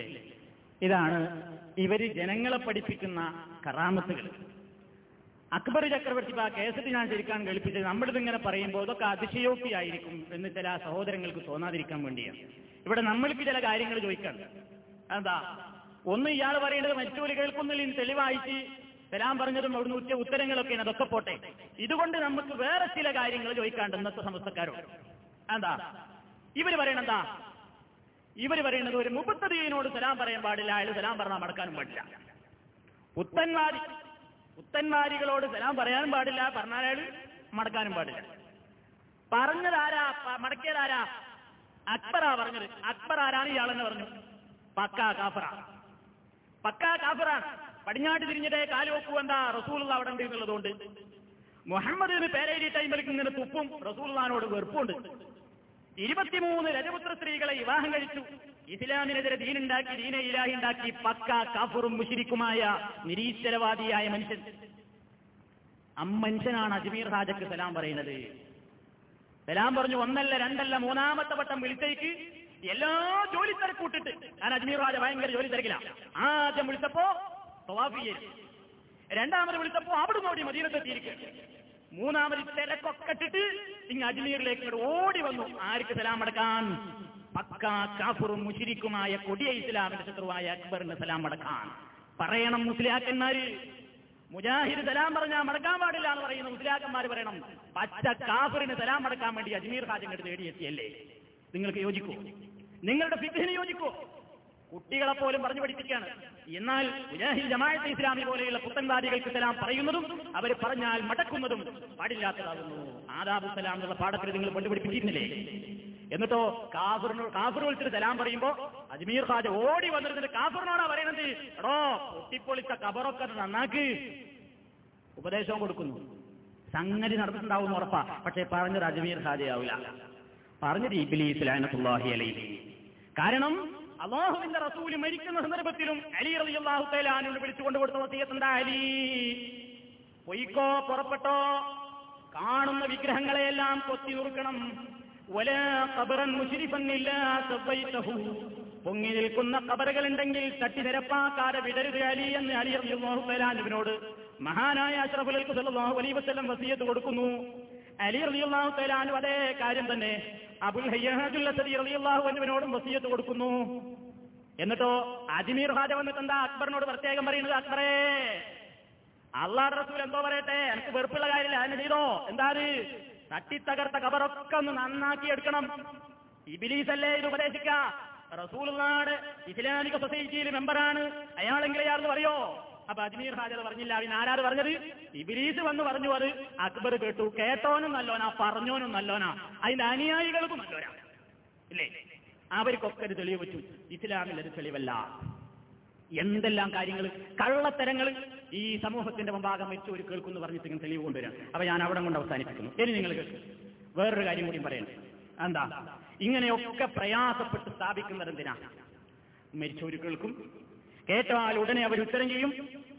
ഇതാണ് ഇവർ ജനങ്ങളെ പഠിപ്പിക്കുന്ന കറാമത്തുകൾ. അക്ബർ ചക്രവർത്തി ആ കേസറ്റ് ഞാൻ ശരിക്കാൻ കേൾപ്പിച്ചത്. നമ്മളിത് ഇങ്ങനെ പറയുമ്പോൾ അതിശയോക്തി ആയിരിക്കും എന്ന് ചില സഹോദരങ്ങൾക്ക് തോന്നാതിരിക്കാൻ വേണ്ടിയാണ്. ഇവിടെ നമ്മൾക്ക് ചില കാര്യങ്ങൾ ചോദിക്കാം എന്താ ഒന്ന് ഇയാൾ പറയേണ്ടത് മറ്റൊരു കേൾക്കുന്നില്ല തെളിവായിട്ട് സലാം പറഞ്ഞതും അവിടുന്ന് ഉച്ച ഉത്തരങ്ങളൊക്കെയാണ് അതൊക്കെ പോട്ടെ. ഇതുകൊണ്ട് നമുക്ക് വേറെ ചില കാര്യങ്ങൾ ചോദിക്കാണ്ട് ഇന്നത്തെ സമസ്തക്കാരോട്. എന്താ ഇവർ പറയണെന്താ ഇവർ പറയുന്നത് ഒരു മുപ്പത്തതിനോട് സലാം പറയാൻ പാടില്ല അയാൾ സലാം പറഞ്ഞാൽ മടക്കാനും പാടില്ല. പുത്തന്മാരി പുത്തന്മാരികളോട് സലാം പറയാനും പാടില്ല പറഞ്ഞാൽ അയാൾ മടക്കാനും പാടില്ല. പറഞ്ഞതാരാ? മടക്കിയതാരാ? അക്ബറാ പറഞ്ഞത്. അക്ബർ ആരാണ്? ഇയാളെന്ന് പറഞ്ഞു. പക്കാ കാഫറ. പക്കാ കാഫറാണ് പടിഞ്ഞാട്ട് തിരിഞ്ഞിട്ടേ കാലുവെപ്പു എന്താ? റസൂൽ അവിടെ ഉണ്ട് എന്നുള്ളതുകൊണ്ട്. മുഹമ്മദിന് പേരേരി ടൈമിലേക്ക് ഇങ്ങനെ തുപ്പും റസൂലുള്ളാനോട് വെറുപ്പുണ്ട്. ഇരുപത്തിമൂന്ന് രജപുത്ര സ്ത്രീകളെ വിവാഹം കഴിച്ചു. ഇസ്ലാമിനെതിരെ ദീനുണ്ടാക്കി ദീനെ ഇലാഹി ഉണ്ടാക്കി പക്ക കാഫറും മുഷിരിക്കുമായ നിരീശ്വരവാദിയായ മനുഷ്യൻ. അമ്മനുഷ്യനാണ് അജ്മീർ ഹാജക്ക് സലാം പറയുന്നത്. സലാം പറഞ്ഞു ഒന്നല്ല രണ്ടല്ല മൂന്നാമത്തെ വട്ടം വിളിച്ചേക്ക്. എല്ലാ ജോലി തിരക്കൂട്ടിട്ട് ഞാൻ അജ്മീർ ഹാജ ഭയങ്കര ജോലി തിരക്കില്ല ആദ്യം വിളിച്ചപ്പോ രണ്ടാമത് വിളിച്ചപ്പോ അവിടുന്ന് ഓടി മദീനത്തെത്തിയിരിക്കുക മൂന്നാമത് തിരക്കൊക്കെ ഇട്ടിട്ട് ഇങ്ങ് അജ്മീറിലേക്ക് ഓടി വന്നു. ആർക്ക് സലാം അടക്കാൻ? പക്ക കാഫുറും മുഷിരിക്കുമായ കൊടിയ ഇസ്ലാമിന്റെ ശത്രുവായ അക്ബറിന് സലാം അടക്കാൻ. പറയണം മുസ്ലിയാക്കന്മാര്. മുജാഹിദ് സലാം പറഞ്ഞാൽ മടക്കാൻ പാടില്ല എന്ന് പറയുന്ന മുസ്ലിയാക്കന്മാർ പറയണം. പച്ച കാഫറിന് സലാം അടക്കാൻ വേണ്ടി അജ്മീർ ഹാജങ്ങട്ട് തേടിയെത്തിയല്ലേ നിങ്ങൾക്ക് യോജിക്കൂ? നിങ്ങളുടെ ഫിഖിന് യോജിക്കൂ? കുട്ടികളെ പോലും പറഞ്ഞു പഠിപ്പിക്കുകയാണ്. എന്നാൽ മുജാഹിദ് ജമാഅത്തെ ഇസ്ലാമി പോലെയുള്ള പുത്തൻവാദികൾക്ക് സലാം പറയുന്നതും അവർ പറഞ്ഞാൽ മടക്കുന്നതും പാടില്ലാത്തതാകുന്നു. ആദാബു സലാം എന്നുള്ള പാഠത്തിൽ നിങ്ങൾ കൊണ്ടുപിടിപ്പിച്ചിരുന്നില്ലേ എന്നിട്ടോ കാഫറിനോട് കാഫർ വിളിച്ചിട്ട് സലാം പറയുമ്പോ അജ്മീർ ഖാജ ഓടി വന്നിരുന്നിട്ട് കാഫറിനോടാ പറയുന്നത്? എടോ പൊട്ടിപ്പൊളിച്ച കബറൊക്കെ നന്നാക്ക്. ഉപദേശവും കൊടുക്കുന്നു. സംഗതി നടന്നിട്ടുണ്ടാവും ഉറപ്പാ. പക്ഷെ പറഞ്ഞത് അജ്മീർ ഖാജയാവില്ല. പറഞ്ഞത് ഇബിലീസ് ലാനത്തുല്ലാഹി അലൈഹി. കാരണം അള്ളാഹുവിന്റെ റസൂൽ മരിക്കുന്ന സന്ദർഭത്തിലും അലി അലി അള്ളാഹു തൈലാനോട് വിളിച്ചുകൊണ്ട് കൊടുത്ത വസീയത്തുണ്ടാ അലി? പൊയ്ക്കോ പുറപ്പെട്ടോ? കാണുന്ന വിഗ്രഹങ്ങളെയെല്ലാം കൊത്തി നുറുക്കണം. പൊങ്ങി നിൽക്കുന്ന കബറുകൾ ഉണ്ടെങ്കിൽ തട്ടി നിരപ്പാക്കാതെ വിടരുത് അലി എന്ന് അലി അള്ളാഹു അൻഹുവിനോട് മഹാനായ അഷ്റഫുൽ അലൈഹി വസല്ലം വസിയത്ത് കൊടുക്കുന്നു. അലി അള്ളാഹു അൻഹു അതേ കാര്യം തന്നെ. അബുൽ ഹയ്യാജുല്ലാഹുവിനോടും വസിയത്ത് കൊടുക്കുന്നു. എന്നിട്ടോ അജ്മീർ ഹാജ വന്നിട്ട് എന്താ അക്ബറിനോട് പ്രത്യേകം പറയുന്നത് അക്ബറേ? അള്ളാഹ് റസൂൽ എന്തോ പറയട്ടെ? എനിക്ക് വെറുപ്പുള്ള കാര്യമില്ല. അതിന് ചെയ്തോ? എന്താ തട്ടിത്തകർത്ത കബറൊക്കെ ഒന്ന് നന്നാക്കി എടുക്കണം. ഇബിലീസ് അല്ലേ ഇത് ഉപദേശിക്ക? റസൂൽ ഇസ്ലാമിക സൊസൈറ്റിയിൽ മെമ്പറാണ്. അയാളെങ്കിലും അയാൾ പറയോ? അപ്പൊ അജ്മീർ ഹാജർ പറഞ്ഞില്ല. അവൻ ആരാത് പറഞ്ഞത്? ഇബിലീസ് വന്ന് പറഞ്ഞു അത്. അക്ബർ കേട്ടു. കേട്ടോനും നല്ലോനാ പറഞ്ഞോനും നല്ലോനാ. അതിന്റെ അനുയായികൾക്കും നല്ലോനാ. ഇല്ലേ? അവർക്കൊക്കെ ഒരു തെളിവ് വെച്ചു ഇസ്ലാമിൽ ഒരു തെളിവല്ല. എന്തെല്ലാം കാര്യങ്ങൾ കള്ളത്തരങ്ങൾ ഈ സമൂഹത്തിന്റെ മുമ്പാകം വെച്ച് ഒരു കേൾക്കുന്നു പറഞ്ഞിട്ട് തെളിവ് കൊണ്ടുവരാം. അപ്പൊ ഞാൻ അവിടെ കൊണ്ട് അവസാനിപ്പിക്കുന്നു. ഇനി നിങ്ങൾ വേറൊരു കാര്യം കൂടി പറയണം. എന്താ? ഇങ്ങനെയൊക്കെ പ്രയാസപ്പെട്ട് സ്ഥാപിക്കുന്നത് എന്തിനാ മരിച്ചവര് കേൾക്കും കേട്ടാൽ ഉടനെ അവർ ഉത്തരം ചെയ്യും.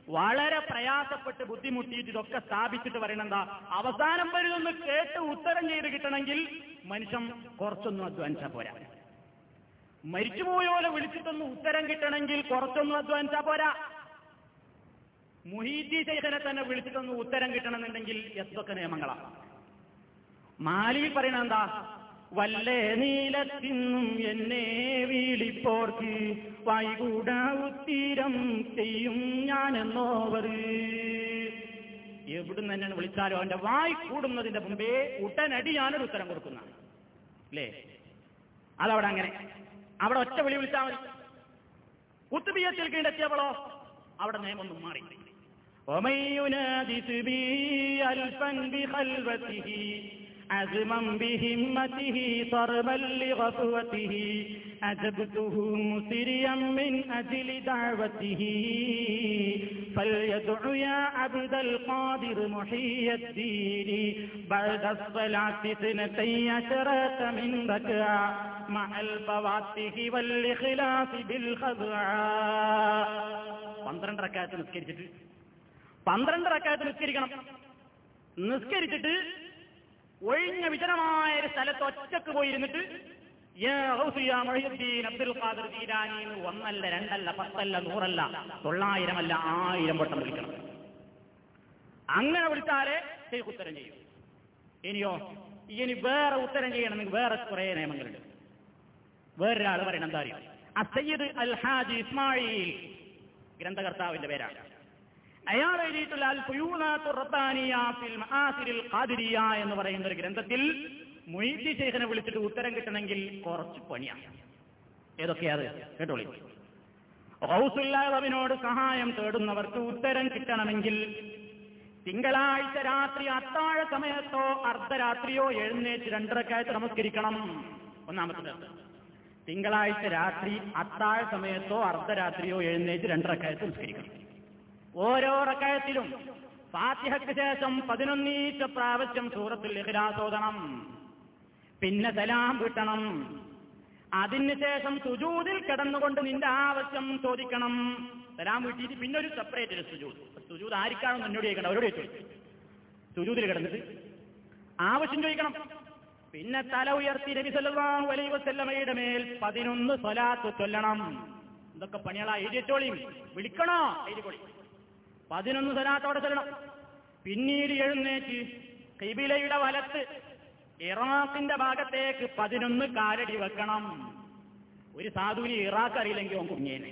വളരെ പ്രയാസപ്പെട്ട് ബുദ്ധിമുട്ടിയിട്ട് ഇതൊക്കെ സ്ഥാപിച്ചിട്ട് പറയണെന്താ അവസാനം വരുന്നൊന്ന് കേട്ട് ഉത്തരം ചെയ്ത് കിട്ടണമെങ്കിൽ മനുഷ്യൻ കുറച്ചൊന്നും അധ്വാനിച്ചാ പോരാ. മരിച്ചുപോയോലെ വിളിച്ചിട്ടൊന്ന് ഉത്തരം കിട്ടണമെങ്കിൽ കുറച്ചൊന്നും അധ്വാനിച്ചാ പോരാ. മുഹീദ്ദി ശൈഖനെ തന്നെ വിളിച്ചിട്ടൊന്ന് ഉത്തരം കിട്ടണമെന്നുണ്ടെങ്കിൽ എന്തൊക്കെ നിയമങ്ങളാണ് മാലിയിൽ പറയണ എന്താ? വല്ലേ നീലത്തിന്നും എന്നെ വീളിപ്പോർക്ക് വൈകൂടാ ഉത്തീരം ചെയ്യും ഞാനെന്നോവർ. എവിടുന്ന് തന്നെയാണ് വിളിച്ചാലോ അവന്റെ വായി കൂടുന്നതിന്റെ മുമ്പേ ഉടനടി ഞാനൊരു ഉത്തരം കൊടുക്കുന്ന. അല്ലേ അതവിടെ അങ്ങനെ. അവിടെ ഒറ്റ വിളി വിളിച്ചാൽ മതി. കുത്തുബിയത്തിൽ കീഴെത്തിയവളോ അവിടെ നിയമൊന്നും മാറി. ഒമയുനാദി ينادس بي ألفا بخلوته عزما بهمته طربا لغفوته أجبته مسريا من أجل دعوته فليدع يا عبد القادر محي الدين بعد الصلاة اثنتي عشرة من ركعة مع الفواتح والإخلاص بالخضعاء പന്ത്രണ്ട് റക്കായത്ത് നിസ്കരിച്ചിട്ട് പന്ത്രണ്ട് റക്കായത്ത് നിസ്കരിക്കണം നിസ്കരിച്ചിട്ട് ഒഴിഞ്ഞ വിജനമായ ഒരു സ്ഥലത്ത് ഒറ്റയ്ക്ക് പോയിരുന്നിട്ട് അബ്ദുൽ ഖാദിർ എന്ന് ഒന്നല്ല രണ്ടല്ല പത്തല്ല നൂറല്ല തൊള്ളായിരമല്ല ആയിരം വട്ടം വിളിക്കണം. അങ്ങനെ വിളിച്ചാലേ ഷെയ്ഖ് ഉത്തരം ചെയ്യും. ഇനിയോ ഇനി വേറെ ഉത്തരം ചെയ്യണമെങ്കിൽ വേറെ കുറെ നിയമങ്ങളുണ്ട്. വേറൊരാൾ പറയണം എന്താ അറിയോ? അസയ്യദ് അൽ ഹാജി ഇസ്മായിൽ ഗ്രന്ഥകർത്താവിന്റെ പേരാണ്. അയാൾ എഴുതിയിട്ടുള്ള ഫിൽ ഖാദിരിയ എന്ന് പറയുന്ന ഒരു ഗ്രന്ഥത്തിൽ മൊയ്തി ശേഖനെ വിളിച്ചിട്ട് ഉത്തരം കിട്ടണമെങ്കിൽ കുറച്ച് പണിയാണ്. ഏതൊക്കെയാത്? കേട്ടോളി. റൗസുല്ലാവിനോട് സഹായം തേടുന്നവർക്ക് ഉത്തരം കിട്ടണമെങ്കിൽ തിങ്കളാഴ്ച രാത്രി അത്താഴ സമയത്തോ അർദ്ധരാത്രിയോ എഴുന്നേറ്റ് രണ്ടരക്കായത്ത് നമസ്കരിക്കണം. ഒന്നാമത്തെ തിങ്കളാഴ്ച രാത്രി അത്താഴ സമയത്തോ അർദ്ധരാത്രിയോ എഴുന്നേറ്റ് രണ്ടരക്കായത്ത് നമസ്കരിക്കണം. ഓരോ റക്കായത്തിലും ഫാത്തിഹയ്ക്ക് ശേഷം പതിനൊന്നീറ്റ പ്രാവശ്യം സൂറത്തിൽ ഇഖ്ലാസ് ഓതണം. പിന്നെ സലാം കിട്ടണം. അതിനുശേഷം സുജൂദിൽ കിടന്നുകൊണ്ട് നിന്റെ ആവശ്യം ചോദിക്കണം. സലാം വീട്ടിയിട്ട് പിന്നെ ഒരു സെപ്പറേറ്റ് ഒരു സുജൂദ്. സുജൂദ് ആർക്കാണെന്ന് എന്നോട് ചോദിക്കണം അവരോട് ചോദിച്ചു? സുജൂദിൽ കിടന്നിട്ട് ആവശ്യം ചോദിക്കണം. പിന്നെ തല ഉയർത്തി നബി സല്ലല്ലാഹു അലൈഹി വസല്ലമയുടെ മേൽ പതിനൊന്ന് സ്വലാത്ത് ചൊല്ലണം. ഇതൊക്കെ പണികളാ? എഴുതിച്ചോളിയും വിളിക്കണോ? എഴുതിക്കോളി. പതിനൊന്ന് സ്വലാത്തോടെ ചൊല്ലണം. പിന്നീട് എഴുന്നേറ്റ് കിബിലയുടെ വലത്ത് ഇറാഖിന്റെ ഭാഗത്തേക്ക് പതിനൊന്ന് കാലടി വെക്കണം. ഒരു സാധുവിന് ഇറാഖ് അറിയില്ലെങ്കിൽ ഓൻ കുടുങ്ങിയേനെ.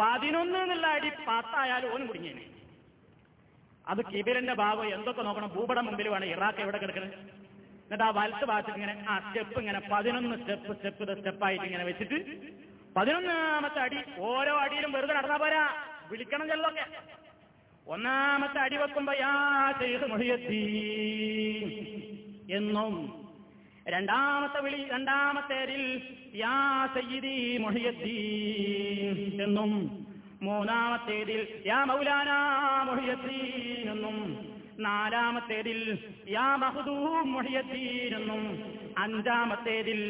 പതിനൊന്ന് എന്നുള്ള അടി പത്തായാലും ഓൻ കുടുങ്ങിയേനെ. അത് കിബിലിന്റെ ഭാഗം എന്തൊക്കെ നോക്കണം? ഭൂപടം മുമ്പിൽ വേണം. ഇറാഖ് എവിടെ കിടക്കുന്നത് എന്നിട്ട് ആ വലത്ത് ഭാഗത്ത് ഇങ്ങനെ ആ സ്റ്റെപ്പ് ഇങ്ങനെ പതിനൊന്ന് സ്റ്റെപ്പ് സ്റ്റെപ്പ് സ്റ്റെപ്പായിട്ട് ഇങ്ങനെ വെച്ചിട്ട് പതിനൊന്നാമത്തെ അടി ഓരോ അടിയിലും വെറുതെ നടന്നാ പോരാ. വിളിക്കണം ചെല്ലൊക്കെ ഒന്നാമത്തെ അടി വെക്കുമ്പോ യാ ചെയ്ത് മൊഴിയെത്തി എന്നും രണ്ടാമത്തെ വിളി രണ്ടാമത്തെ യാ സയ്യിദി മൊഴിയെത്തീൻ എന്നും മൂന്നാമത്തേതിൽ യാ മൗലാനാ മൊഴിയെത്തീൻ എന്നും നാലാമത്തേതിൽ യാ മഹദൂം മൊഴിയെത്തീൻ അഞ്ചാമത്തേതിൽ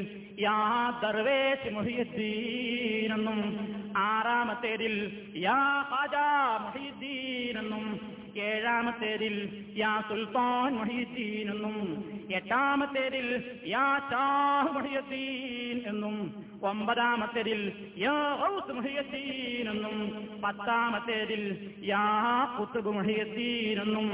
യാ ദർവേശ് മൊഹിയുദ്ദീൻ ആറാമത്തേതിൽ യാ ഹാജാ മൊഹിയുദ്ദീൻ ഏഴാമത്തേതിൽ യാ സുൽത്താൻ മൊഹിയുദ്ദീൻ എന്നും എട്ടാമത്തേതിൽ യാ ഷാഹ് മൊഹിയുദ്ദീൻ എന്നും ഒമ്പതാമത്തേതിൽ യാ ഹൗസ് മൊഹിയുദ്ദീൻ എന്നും പത്താമത്തേതിൽ യാ കുത്തുബ് മൊഹിയുദ്ദീൻ എന്നും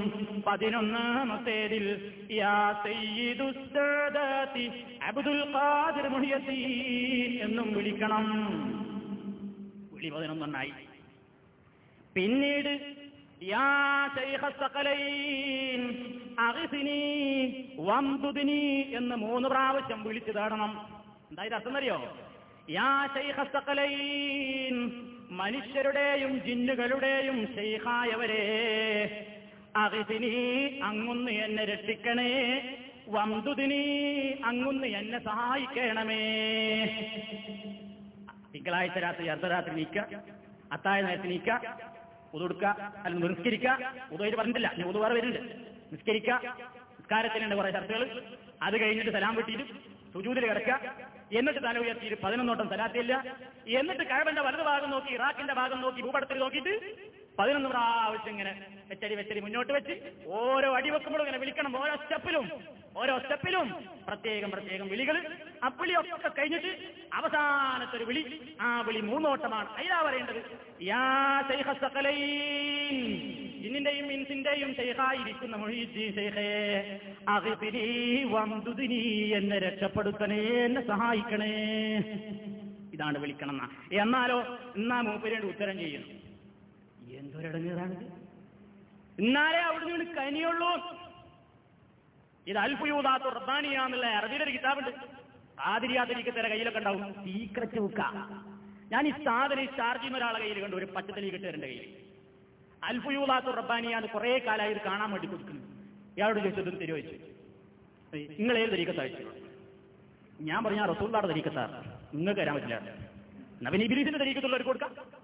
പതിനൊന്നാമത്തേതിൽ യാ സയ്യിദു സാദാത്തി അബ്ദുൽ ഖാദിർ മൊഹിയുദ്ദീൻ എന്നും വിളിക്കണം. വിളി പതിനൊന്നെണ്ണായി പിന്നീട് യാ സഖലൈൻ അഗ്സിനി വംദുദിനി എന്ന് മൂന്ന് പ്രാവശ്യം വിളിച്ചു തേടണം. എന്തായാലും അർത്ഥമറിയോ യാ ശൈഖ സഖലൈൻ മനുഷ്യരുടെയും ജിന്നുകളുടെയും ശൈഖായവരെ അകിതിനി അങ്ങുന്ന് എന്നെ രക്ഷിക്കണേ വംദുദിനി അങ്ങുന്ന് എന്നെ സഹായിക്കണമേ. തിങ്കളാഴ്ച രാത്രി അർദ്ധരാത്രി നീക്ക അത്താഴ നേരത്ത് നീക്ക ഉതുടുക്ക അല്ലെങ്കിൽ നിസ്കരിക്ക ഉദയിട്ട് പറഞ്ഞിട്ടില്ല ഞാൻ ഉതു വേറെ വരുന്നുണ്ട്. നിസ്കരിക്ക നിസ്കാരത്തിനുണ്ട് കുറെ ചർച്ചകൾ അത് കഴിഞ്ഞിട്ട് സലാം വെട്ടിയിട്ട് സുജൂതിൽ കിടക്കുക എന്നിട്ട് തല ഉയർത്തിയിട്ട് പതിനൊന്നോട്ടം തലാത്തില്ല എന്നിട്ട് കഴവന്റെ വലതു ഭാഗം നോക്കി ഇറാഖിന്റെ ഭാഗം നോക്കി ഭൂപടത്തിൽ നോക്കിയിട്ട് പതിനൊന്ന് പ്രാവശ്യം ഇങ്ങനെ വെച്ചടി വെച്ചടി മുന്നോട്ട് വെച്ച് ഓരോ അടി വെക്കുമ്പോഴും ഇങ്ങനെ വിളിക്കണം ഓരോ സ്റ്റെപ്പിലും ഓരോ സ്റ്റെപ്പിലും പ്രത്യേകം പ്രത്യേകം വിളികൾ. അപ്പിളിയൊക്കെ കഴിഞ്ഞിട്ട് അവസാനത്തെ ഒരു വിളി ആ വിളി മൂന്നോട്ടമാണ്. അയ്യാ പറയേണ്ടത്? യാ ജിന്നിന്റെയും ഇൻസിന്റെയും ശൈഖായിരിക്കുന്ന എന്നെ രക്ഷപ്പെടുത്തണേ എന്നെ സഹായിക്കണേ. ഇതാണ് വിളിക്കണം എന്നാ. എന്നാലോ എന്നാ മൂപ്പരേണ്ട ഉത്തരം ചെയ്യുന്നു. എന്തൊരടങ്ങേറാണിത്? എന്നാലേ അവിടുന്ന് നിന്ന് കനിയുള്ളൂ. ഇത് അൽഫുയൂദാത്തു റബ്ബാനിയാന്നുള്ള അറബിയുടെ ഒരു കിതാബുണ്ട് ആതിരിയാതിരിക്കത്തേരെ കയ്യിലൊക്കെ ഉണ്ടാവും. സീക്രറ്റ് ബുക്ക. ഞാൻ ഈ സാധനം ഈ ചെയ്യുന്ന ഒരാളെ കയ്യിൽ കണ്ടു. ഒരു പച്ചത്തലി കിട്ടുകാരന്റെ കയ്യിൽ അൽഫുയൂദാത്തു റബ്ബാനിയാന്ന് കുറെ കാലമായി ഇത് കാണാൻ വേണ്ടി കൊടുക്കുന്നു. ഇയാളോട് ചോദിച്ചത് തിരുവച്ചു നിങ്ങൾ ഏത് തരീക്കത്ത് അയച്ചു ഞാൻ പറഞ്ഞ റസൂള്ളാടെ തരീക്കത്താ. നിങ്ങൾക്ക് തരാൻ പറ്റില്ല. നവൻ ഇബിലീസിന്റെ തരീക്കത്തുള്ളവർ കൊടുക്കാം.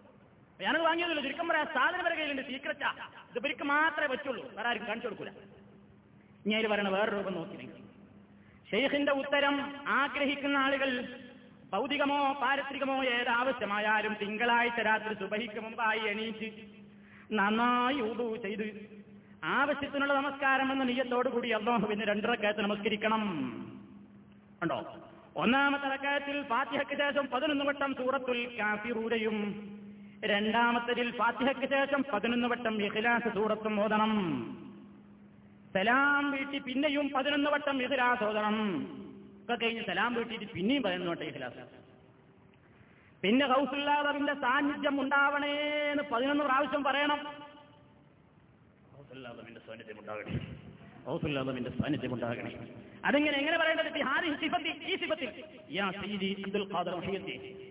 ഞാനത് വാങ്ങിയതല്ലോ? ചുരുക്കം പറയാം സാധനം വരെ കയ്യിലുണ്ട് സീക്രറ്റാ ഇത് ഇവർക്ക് മാത്രമേ പറ്റുള്ളൂ. വേറെ ആരും കാണിച്ചു കൊടുക്കൂല. ഇനി ഇത് പറയണ വേറെ രൂപം നോക്കി നിങ്ങൾ ഷെയ്ഖിന്റെ ഉത്തരം ആഗ്രഹിക്കുന്ന ആളുകൾ ഭൗതികമോ പാരിത്രികമോ ഏതാവശ്യമായാലും തിങ്കളാഴ്ച രാത്രി സുബഹിക്ക് മുമ്പായി എണീറ്റ് നന്നായി ഉദു ചെയ്ത് ആവശ്യത്തിനുള്ള നമസ്കാരം എന്ന നീയത്തോടുകൂടി അള്ളാഹുവിന് രണ്ടരക്കയത്ത് നമസ്കരിക്കണം. ഉണ്ടോ ഒന്നാമത്തെ റക്കായത്തിൽ ഫാത്തിഹയ്ക്ക് ശേഷം പതിനൊന്ന് വട്ടം സൂറത്തുൽ കാഫിറൂരയും രണ്ടാമത്തതിൽ ഫാത്തിഹയ്ക്ക് ശേഷം പതിനൊന്ന് വട്ടം ഇഖ്ലാസ് സൂറത്തും ഓതണം. സലാം വീട്ടി പിന്നെയും പതിനൊന്ന് വട്ടം ഇഖ്ലാസ് ഓതണം. ഒക്കെ കഴിഞ്ഞ് സലാം വീട്ടിയിട്ട് പിന്നെയും പതിനൊന്ന് വട്ടം ഇഖ്ലാസ് പിന്നെ ഹൗസുല്ലാദറിന്റെ സാന്നിധ്യം ഉണ്ടാവണേ എന്ന് പതിനൊന്ന് പ്രാവശ്യം പറയണം. ഹൗസുല്ലാദവിന്റെ സാന്നിധ്യം ഉണ്ടാകണേ ഹൗസുല്ലാദവിന്റെ സാന്നിധ്യം ഉണ്ടാകണേ അതെങ്ങനെ എങ്ങനെ പറയേണ്ടത്? ഈ യാ അബ്ദുൽ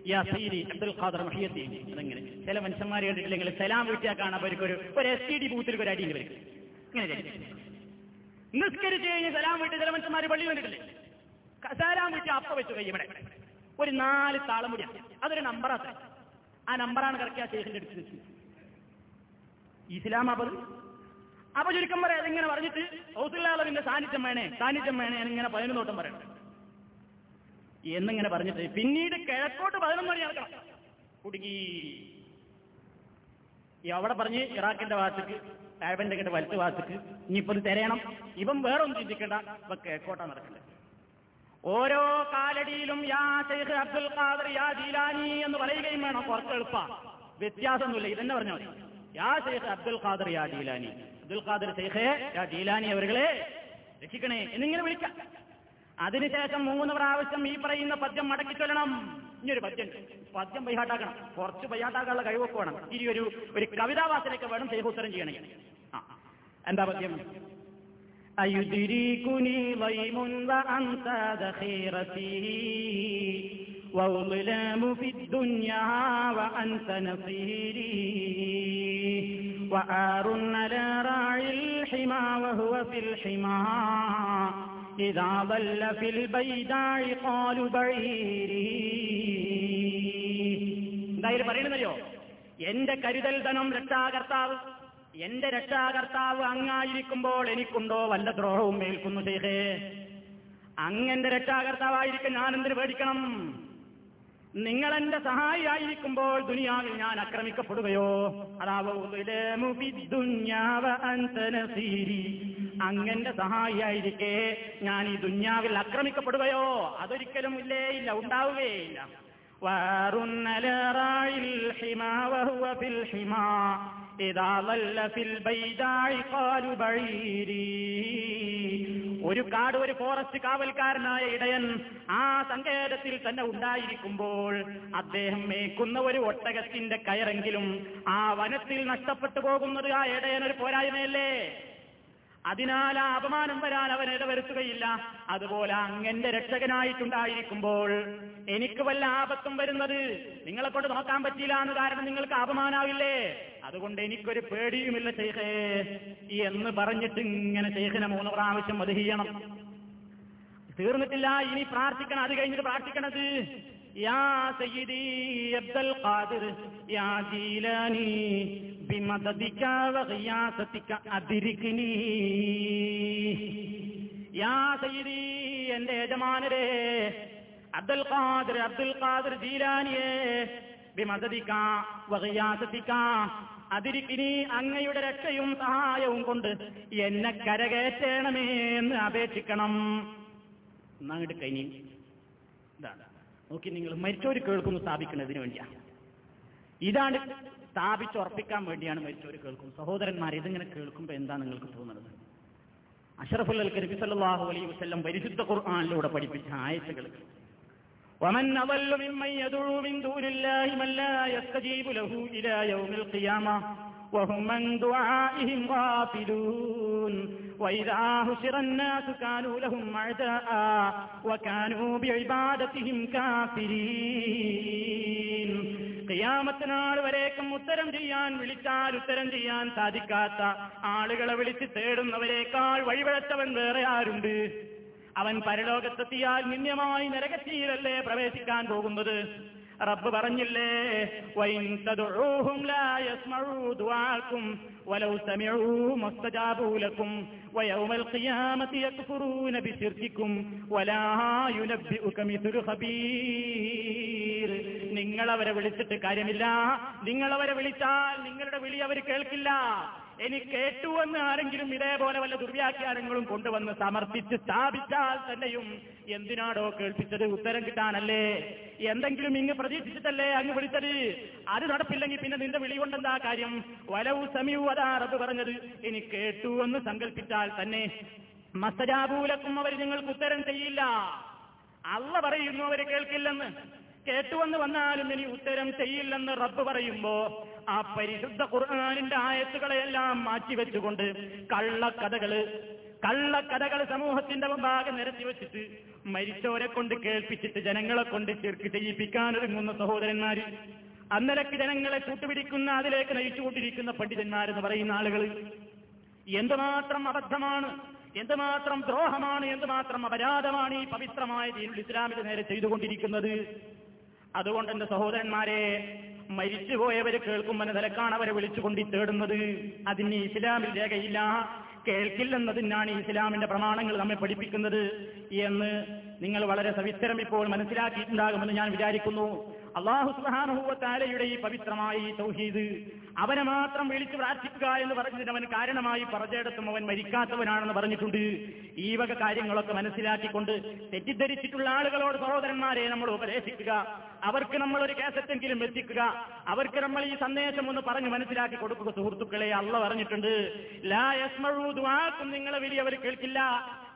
യാ അബ്ദുൽ അതെങ്ങനെ ചില മനുഷ്യന്മാരെ കണ്ടിട്ടില്ലെങ്കിൽ സലാം വീട്ടിയാ കാണാൻ ഒരു ഒരു എസ് ടി ഡി ബൂത്തിൽ ഒരു അടിയിൽ വരും. ഇങ്ങനെ നിസ്കരിച്ചു കഴിഞ്ഞ് സലാം വീട്ടിൽ ചില മനുഷ്യന്മാർ പള്ളിയിൽ കണ്ടിട്ടില്ലേ ക- സലാം വീട്ടിൽ അപ്പ വെച്ചു കൈ ഇവിടെ. ഒരു നാല് താളം മുടിയാണ് അതൊരു നമ്പറാണ് ആ നമ്പറാണ് കറക്റ്റ് ആ ശേഷിന്റെ അടുത്ത് ഇസ്ലാം അപ്പൊ ചുരുക്കം പറയാം അതിങ്ങനെ പറഞ്ഞിട്ട് ഔസുല്ലാലവിന്റെ സാന്നിധ്യം വേണേ സാന്നിധ്യം വേണേ ഇങ്ങനെ പതിനൊന്ന് തോട്ടം പറയണം. എന്നിങ്ങനെ പറഞ്ഞിട്ട് പിന്നീട് കിഴക്കോട്ട് പതിനൊന്ന് മണി നടക്കണം. കുടുങ്ങി. അവിടെ പറഞ്ഞ് ഇറാഖിന്റെ ഭാഗത്തേക്ക് ആബന്റെ കിട്ട വലത്ത് ഭാഗത്തേക്ക് ഇനിയിപ്പോ ഇത് തിരയണം. ഇവൻ വേറെ ഒന്നും ചിന്തിക്കണ്ട ഇപ്പൊ കിഴക്കോട്ടാ നടക്കണ്ടത് ഓരോ കാലടിയിലും യാ ഷെയ്ഖ് അബ്ദുൽ ഖാദർ യാ ജീലാനി എന്ന് പറയുകയും വേണം. കുറച്ച് എളുപ്പ. വ്യത്യാസമൊന്നുമില്ല ഇതന്നെ പറഞ്ഞാൽ മതി. യാ ഷെയ്ഖ് അബ്ദുൽ ഖാദർ യാ ജീലാനി. അബ്ദുൽ ഖാദർ ഷെയ്ഖേ യാ ജീലാനി അവരുകളെ രക്ഷിക്കണേ എന്നിങ്ങനെ വിളിക്കാം അതിനുശേഷം മൂന്ന് പ്രാവശ്യം ഈ പറയുന്ന പദ്യം മടക്കി ചൊല്ലണം ഇനിയൊരു പദ്യം ഉണ്ട്. പദ്യം ബൈഹാട്ടാക്കണം കുറച്ച് ബൈഹാട്ടാക്കാനുള്ള കഴിവൊക്കെ വേണം ഇനി ഒരു ഒരു കവിതാവാസനയൊക്കെ വേണം ഷെയ്ഖ് ഉത്തരം ചെയ്യണേ ആ എന്താ പദ്യം أيدركني ضيم وأنت ذخيرتي وظلام في الدنيا وأنت نصيري وآر على راعي الحمى وهو في الحمى إذا ضل في البيداء قال بعيري എന്തായാലും പറയണെന്നറിയോ എന്റെ കരുതൽ ധനം രക്ഷാകർത്താവ് എന്റെ രക്ഷാകർത്താവ് അങ്ങായിരിക്കുമ്പോൾ എനിക്കുണ്ടോ വല്ല ദ്രോഹവും ഏൽക്കുന്നു ചെയ്തേ അങ്ങന്റെ രക്ഷാകർത്താവായിരിക്കും ഞാൻ എന്തിനു പേടിക്കണം നിങ്ങൾ എന്റെ സഹായിയായിരിക്കുമ്പോൾ ദുനിയാവിൽ ഞാൻ ആക്രമിക്കപ്പെടുകയോ? അങ്ങന്റെ സഹായിയായിരിക്കെ ഞാൻ ഈ ദുന്യാവിൽ ആക്രമിക്കപ്പെടുകയോ? അതൊരിക്കലും ഇല്ലേ ഇല്ല ഉണ്ടാവുകയില്ല وار على راعي الحمى وهو في الحمى إذا ظل في البيداء قال بعيري ഒരു കാട് ഒരു ഫോറസ്റ്റ് കാവൽക്കാരനായ ഇടയൻ ആ സങ്കേതത്തിൽ തന്നെ ഉണ്ടായിരിക്കുമ്പോൾ അദ്ദേഹം മേക്കുന്ന ഒരു ഒട്ടകത്തിന്റെ കയറെങ്കിലും ആ വനത്തിൽ നഷ്ടപ്പെട്ടു പോകുന്നത് ആ ഇടയൻ ഒരു പോരായ്മയല്ലേ അതിനാൽ ആ അപമാനം വരാൻ അവൻ ഇടവരുത്തുകയില്ല. അതുപോലെ അങ്ങന്റെ രക്ഷകനായിട്ടുണ്ടായിരിക്കുമ്പോൾ എനിക്ക് വല്ല ആപത്തും വരുന്നത് നിങ്ങളെ കൊണ്ട് നോക്കാൻ പറ്റിയില്ല എന്ന് കാരണം നിങ്ങൾക്ക് അപമാനാവില്ലേ? അതുകൊണ്ട് എനിക്കൊരു പേടിയുമില്ല ശേഖേ. എന്ന് പറഞ്ഞിട്ട് ഇങ്ങനെ ശേഖനെ മൂന്ന് പ്രാവശ്യം അത് ചെയ്യണം. തീർന്നിട്ടില്ല ഇനി പ്രാർത്ഥിക്കണം അത് കഴിഞ്ഞിട്ട് പ്രാർത്ഥിക്കണത്. എന്റെ യജമാനരെ അബ്ദുൽ ഖാദിർ അബ്ദുൽ ഖാദിർ ജീലാനിയെ ബിമദദിക വകയാസത്തിക്ക അതിരിക്കിനി. അങ്ങയുടെ രക്ഷയും സഹായവും കൊണ്ട് എന്നെ കരകയറ്റണമേ എന്ന് അപേക്ഷിക്കണം. എന്നങ്ങോട്ട് കഴിഞ്ഞു. നോക്കി നിങ്ങൾ മരിച്ചവർ കേൾക്കുന്നു സ്ഥാപിക്കുന്നതിന് വേണ്ടിയാണ് ഇതാണ് സ്ഥാപിച്ചുറപ്പിക്കാൻ വേണ്ടിയാണ് മരിച്ചവർ കേൾക്കും സഹോദരന്മാർ ഇതിങ്ങനെ കേൾക്കുമ്പോൾ എന്താ നിങ്ങൾക്ക് തോന്നുന്നത് അഷറഫുൽ അൽ കരീം സല്ലല്ലാഹു അലൈഹി വസല്ലം പരിശുദ്ധ ഖുർആനിലൂടെ പഠിപ്പിച്ച ആയത്തുകൾ ومن أضل ممن يدعو من دون الله من لا يستجيب له إلى يوم القيامة وهم من دعائهم غافلون وإذا هشر الناس كانوا لهم أعداء وكانوا بعبادتهم كافرين ഖിയാമത്തിനാൾ വരേക്കും ഉത്തരം ചെയ്യാൻ വിളിച്ചാൽ ഉത്തരം ചെയ്യാൻ സാധിക്കാത്ത ആളുകളെ വിളിച്ച് തേടുന്നവരെക്കാൾ വഴിവഴച്ചവൻ വേറെ ആരുണ്ട് അവൻ പരലോകത്തെത്തിയാൽ നിന്യമായി നരകത്തിയിലല്ലേ പ്രവേശിക്കാൻ പോകുന്നത് റബ്ബ് പറഞ്ഞില്ലേ? നിങ്ങളവരെ വിളിച്ചിട്ട് കാര്യമില്ല. നിങ്ങളവരെ വിളിച്ചാൽ നിങ്ങളുടെ വിളി അവർ കേൾക്കില്ല. ഇനി കേട്ടുവെന്ന് ആരെങ്കിലും ഇതേപോലെ വല്ല ദുർവ്യാഖ്യാനങ്ങളും കൊണ്ടുവന്ന് സമർപ്പിച്ച് സ്ഥാപിച്ചാൽ തന്നെയും എന്തിനാടോ കേൾപ്പിച്ചത് ഉത്തരം കിട്ടാനല്ലേ? എന്തെങ്കിലും ഇങ്ങ് പ്രതീക്ഷിച്ചിട്ടല്ലേ അങ്ങ് വിളിച്ചത്? അത് നടപ്പില്ലെങ്കിൽ പിന്നെ നിന്റെ വിളി കൊണ്ടെന്താ കാര്യം? വലവു സമീവു അതാറത് പറഞ്ഞത്. ഇനി കേട്ടു എന്ന് സങ്കല്പിച്ചാൽ തന്നെ മസ്തജാബൂലക്കും അവർ നിങ്ങൾക്ക് ഉത്തരം ചെയ്യില്ല. അള്ള പറയുന്നു അവർ കേൾക്കില്ലെന്ന്. കേട്ടുവന്ന് വന്നാലും ഇനി ഉത്തരം ചെയ്യില്ലെന്ന് റബ്ബ് പറയുമ്പോ ആ പരിശുദ്ധ ഖുർആാനിന്റെ ആയത്തുകളെല്ലാം മാറ്റിവെച്ചുകൊണ്ട് കള്ളക്കഥകൾ കള്ളക്കഥകൾ സമൂഹത്തിന്റെ മുമ്പാകെ നിരത്തി വെച്ചിട്ട് മരിച്ചവരെ കൊണ്ട് കേൾപ്പിച്ചിട്ട് ജനങ്ങളെ കൊണ്ട് ചെറുക്ക് ചെയ്യിപ്പിക്കാനൊരുങ്ങുന്ന സഹോദരന്മാര്. അന്നലക്ക് ജനങ്ങളെ കൂട്ടുപിടിക്കുന്ന അതിലേക്ക് നയിച്ചുകൊണ്ടിരിക്കുന്ന പണ്ഡിതന്മാരെന്ന് പറയുന്ന ആളുകൾ എന്തുമാത്രം അബദ്ധമാണ് എന്തുമാത്രം ദ്രോഹമാണ് എന്തുമാത്രം അപരാധമാണ് ഈ പവിത്രമായ ദീനുൽ ഇസ്ലാമിന്റെ നേരെ ചെയ്തുകൊണ്ടിരിക്കുന്നത്. അതുകൊണ്ട് എന്റെ സഹോദരന്മാരെ മരിച്ചുപോയവരെ കേൾക്കുമ്പോൾ നിലക്കാണ് അവരെ വിളിച്ചുകൊണ്ടി തേടുന്നത്. അതിന് ഇസ്ലാമിൽ രേഖയില്ല. കേൾക്കില്ലെന്നതിനാണ് ഇസ്ലാമിന്റെ പ്രമാണങ്ങൾ നമ്മെ പഠിപ്പിക്കുന്നത് എന്ന് നിങ്ങൾ വളരെ സവിസ്തരം ഇപ്പോൾ മനസ്സിലാക്കിയിട്ടുണ്ടാകുമെന്ന് ഞാൻ വിചാരിക്കുന്നു. അള്ളാഹു സുഹാനുഭവത്താലയുടെ ഈ പവിത്രമായ ഈ തൗഹീദ് അവനെ മാത്രം വിളിച്ചു പ്രാർത്ഥിക്കുക എന്ന് പറഞ്ഞതിന് അവൻ കാരണമായി പറഞ്ഞിടത്തും അവൻ മരിക്കാത്തവനാണെന്ന് പറഞ്ഞിട്ടുണ്ട്. ഈ വക കാര്യങ്ങളൊക്കെ മനസ്സിലാക്കിക്കൊണ്ട് തെറ്റിദ്ധരിച്ചിട്ടുള്ള ആളുകളോട് സഹോദരന്മാരെ നമ്മൾ ഉപദേശിക്കുക. അവർക്ക് നമ്മൾ ഒരു കേസറ്റെങ്കിലും എത്തിക്കുക. അവർക്ക് നമ്മൾ ഈ സന്ദേശം ഒന്ന് പറഞ്ഞ് മനസ്സിലാക്കി കൊടുക്കുക സുഹൃത്തുക്കളെ. അള്ള പറഞ്ഞിട്ടുണ്ട് ലാ യസ്മഴൂ ദുആക്കും. നിങ്ങളെ വിളി അവർ കേൾക്കില്ല.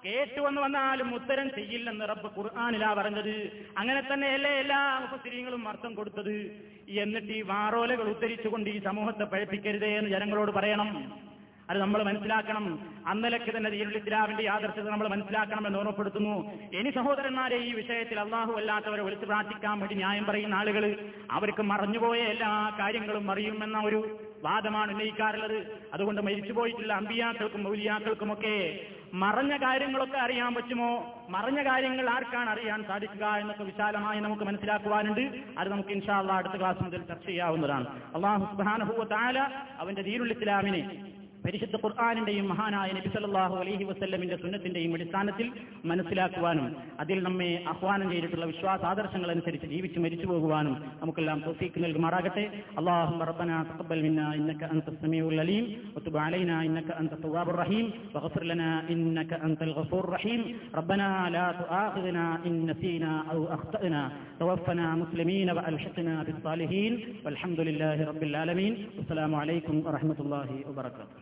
കേട്ടുവന്ന് വന്നാലും ഉത്തരം ചെയ്യില്ലെന്ന് റബ്ബ് ഖുർആാനിലാ പറഞ്ഞത്. അങ്ങനെ തന്നെയല്ലേ എല്ലാ മുഫസിരീങ്ങളും അർത്ഥം കൊടുത്തത്. എന്നിട്ട് ഈ വാറോലകൾ ഉദ്ധരിച്ചുകൊണ്ട് ഈ സമൂഹത്തെ പഴപ്പിക്കരുതേ എന്ന് ജനങ്ങളോട് പറയണം. അത് നമ്മൾ മനസ്സിലാക്കണം. അന്നലക്ക് തന്നെ ദീനുൽ ഇസ്ലാമിന്റെ ആദർശത നമ്മൾ മനസ്സിലാക്കണം എന്ന് ഓർമ്മപ്പെടുത്തുന്നു. ഇനി സഹോദരന്മാരെ ഈ വിഷയത്തിൽ അള്ളാഹു അല്ലാത്തവരെ വിളിച്ച് പ്രാർത്ഥിക്കാൻ വേണ്ടി ന്യായം പറയുന്ന ആളുകൾ അവർക്ക് മറഞ്ഞുപോയ എല്ലാ കാര്യങ്ങളും അറിയുമെന്ന ഒരു വാദമാണ് ഉന്നയിക്കാറുള്ളത്. അതുകൊണ്ട് മരിച്ചുപോയിട്ടുള്ള അമ്പിയാക്കൾക്കും മൗലിയാക്കൾക്കുമൊക്കെ മറഞ്ഞ കാര്യങ്ങളൊക്കെ അറിയാൻ പറ്റുമോ? മറഞ്ഞ കാര്യങ്ങൾ ആർക്കാണ് അറിയാൻ സാധിക്കുക എന്നൊക്കെ വിശാലമായി നമുക്ക് മനസ്സിലാക്കുവാനുണ്ട്. അത് നമുക്ക് ഇൻഷാല്ല അടുത്ത ക്ലാസ് മുതൽ ചർച്ച ചെയ്യാവുന്നതാണ്. അള്ളാഹു സുബാനഹുവ താല അവന്റെ ദീനുൽ ഇസ്ലാമിനെ പരിശുദ്ധ ഖുർആാനിന്റെയും മഹാനായ നബി സല്ലല്ലാഹു അലൈഹി വസല്ലമിന്റെ സുന്നത്തിന്റെയും അടിസ്ഥാനത്തിൽ മനസ്സിലാക്കുവാനും അതിൽ നമ്മെ ആഹ്വാനം ചെയ്തിട്ടുള്ള വിശ്വാസ ആദർശങ്ങൾ അനുസരിച്ച് ജീവിച്ച് മരിച്ചു പോകുവാനും നമുക്കെല്ലാം തോഫീക്ക് നൽകുമാറാകട്ടെ اللهم ربنا تقبل منا انك انت السميع العليم وتب علينا انك انت التواب الرحيم واغفر لنا انك انت الغفور الرحيم ربنا لا تؤاخذنا ان نسينا او اخطانا توفنا مسلمين والحقنا بالصالحين والحمد لله رب العالمين والسلام عليكم ورحمه الله وبركاته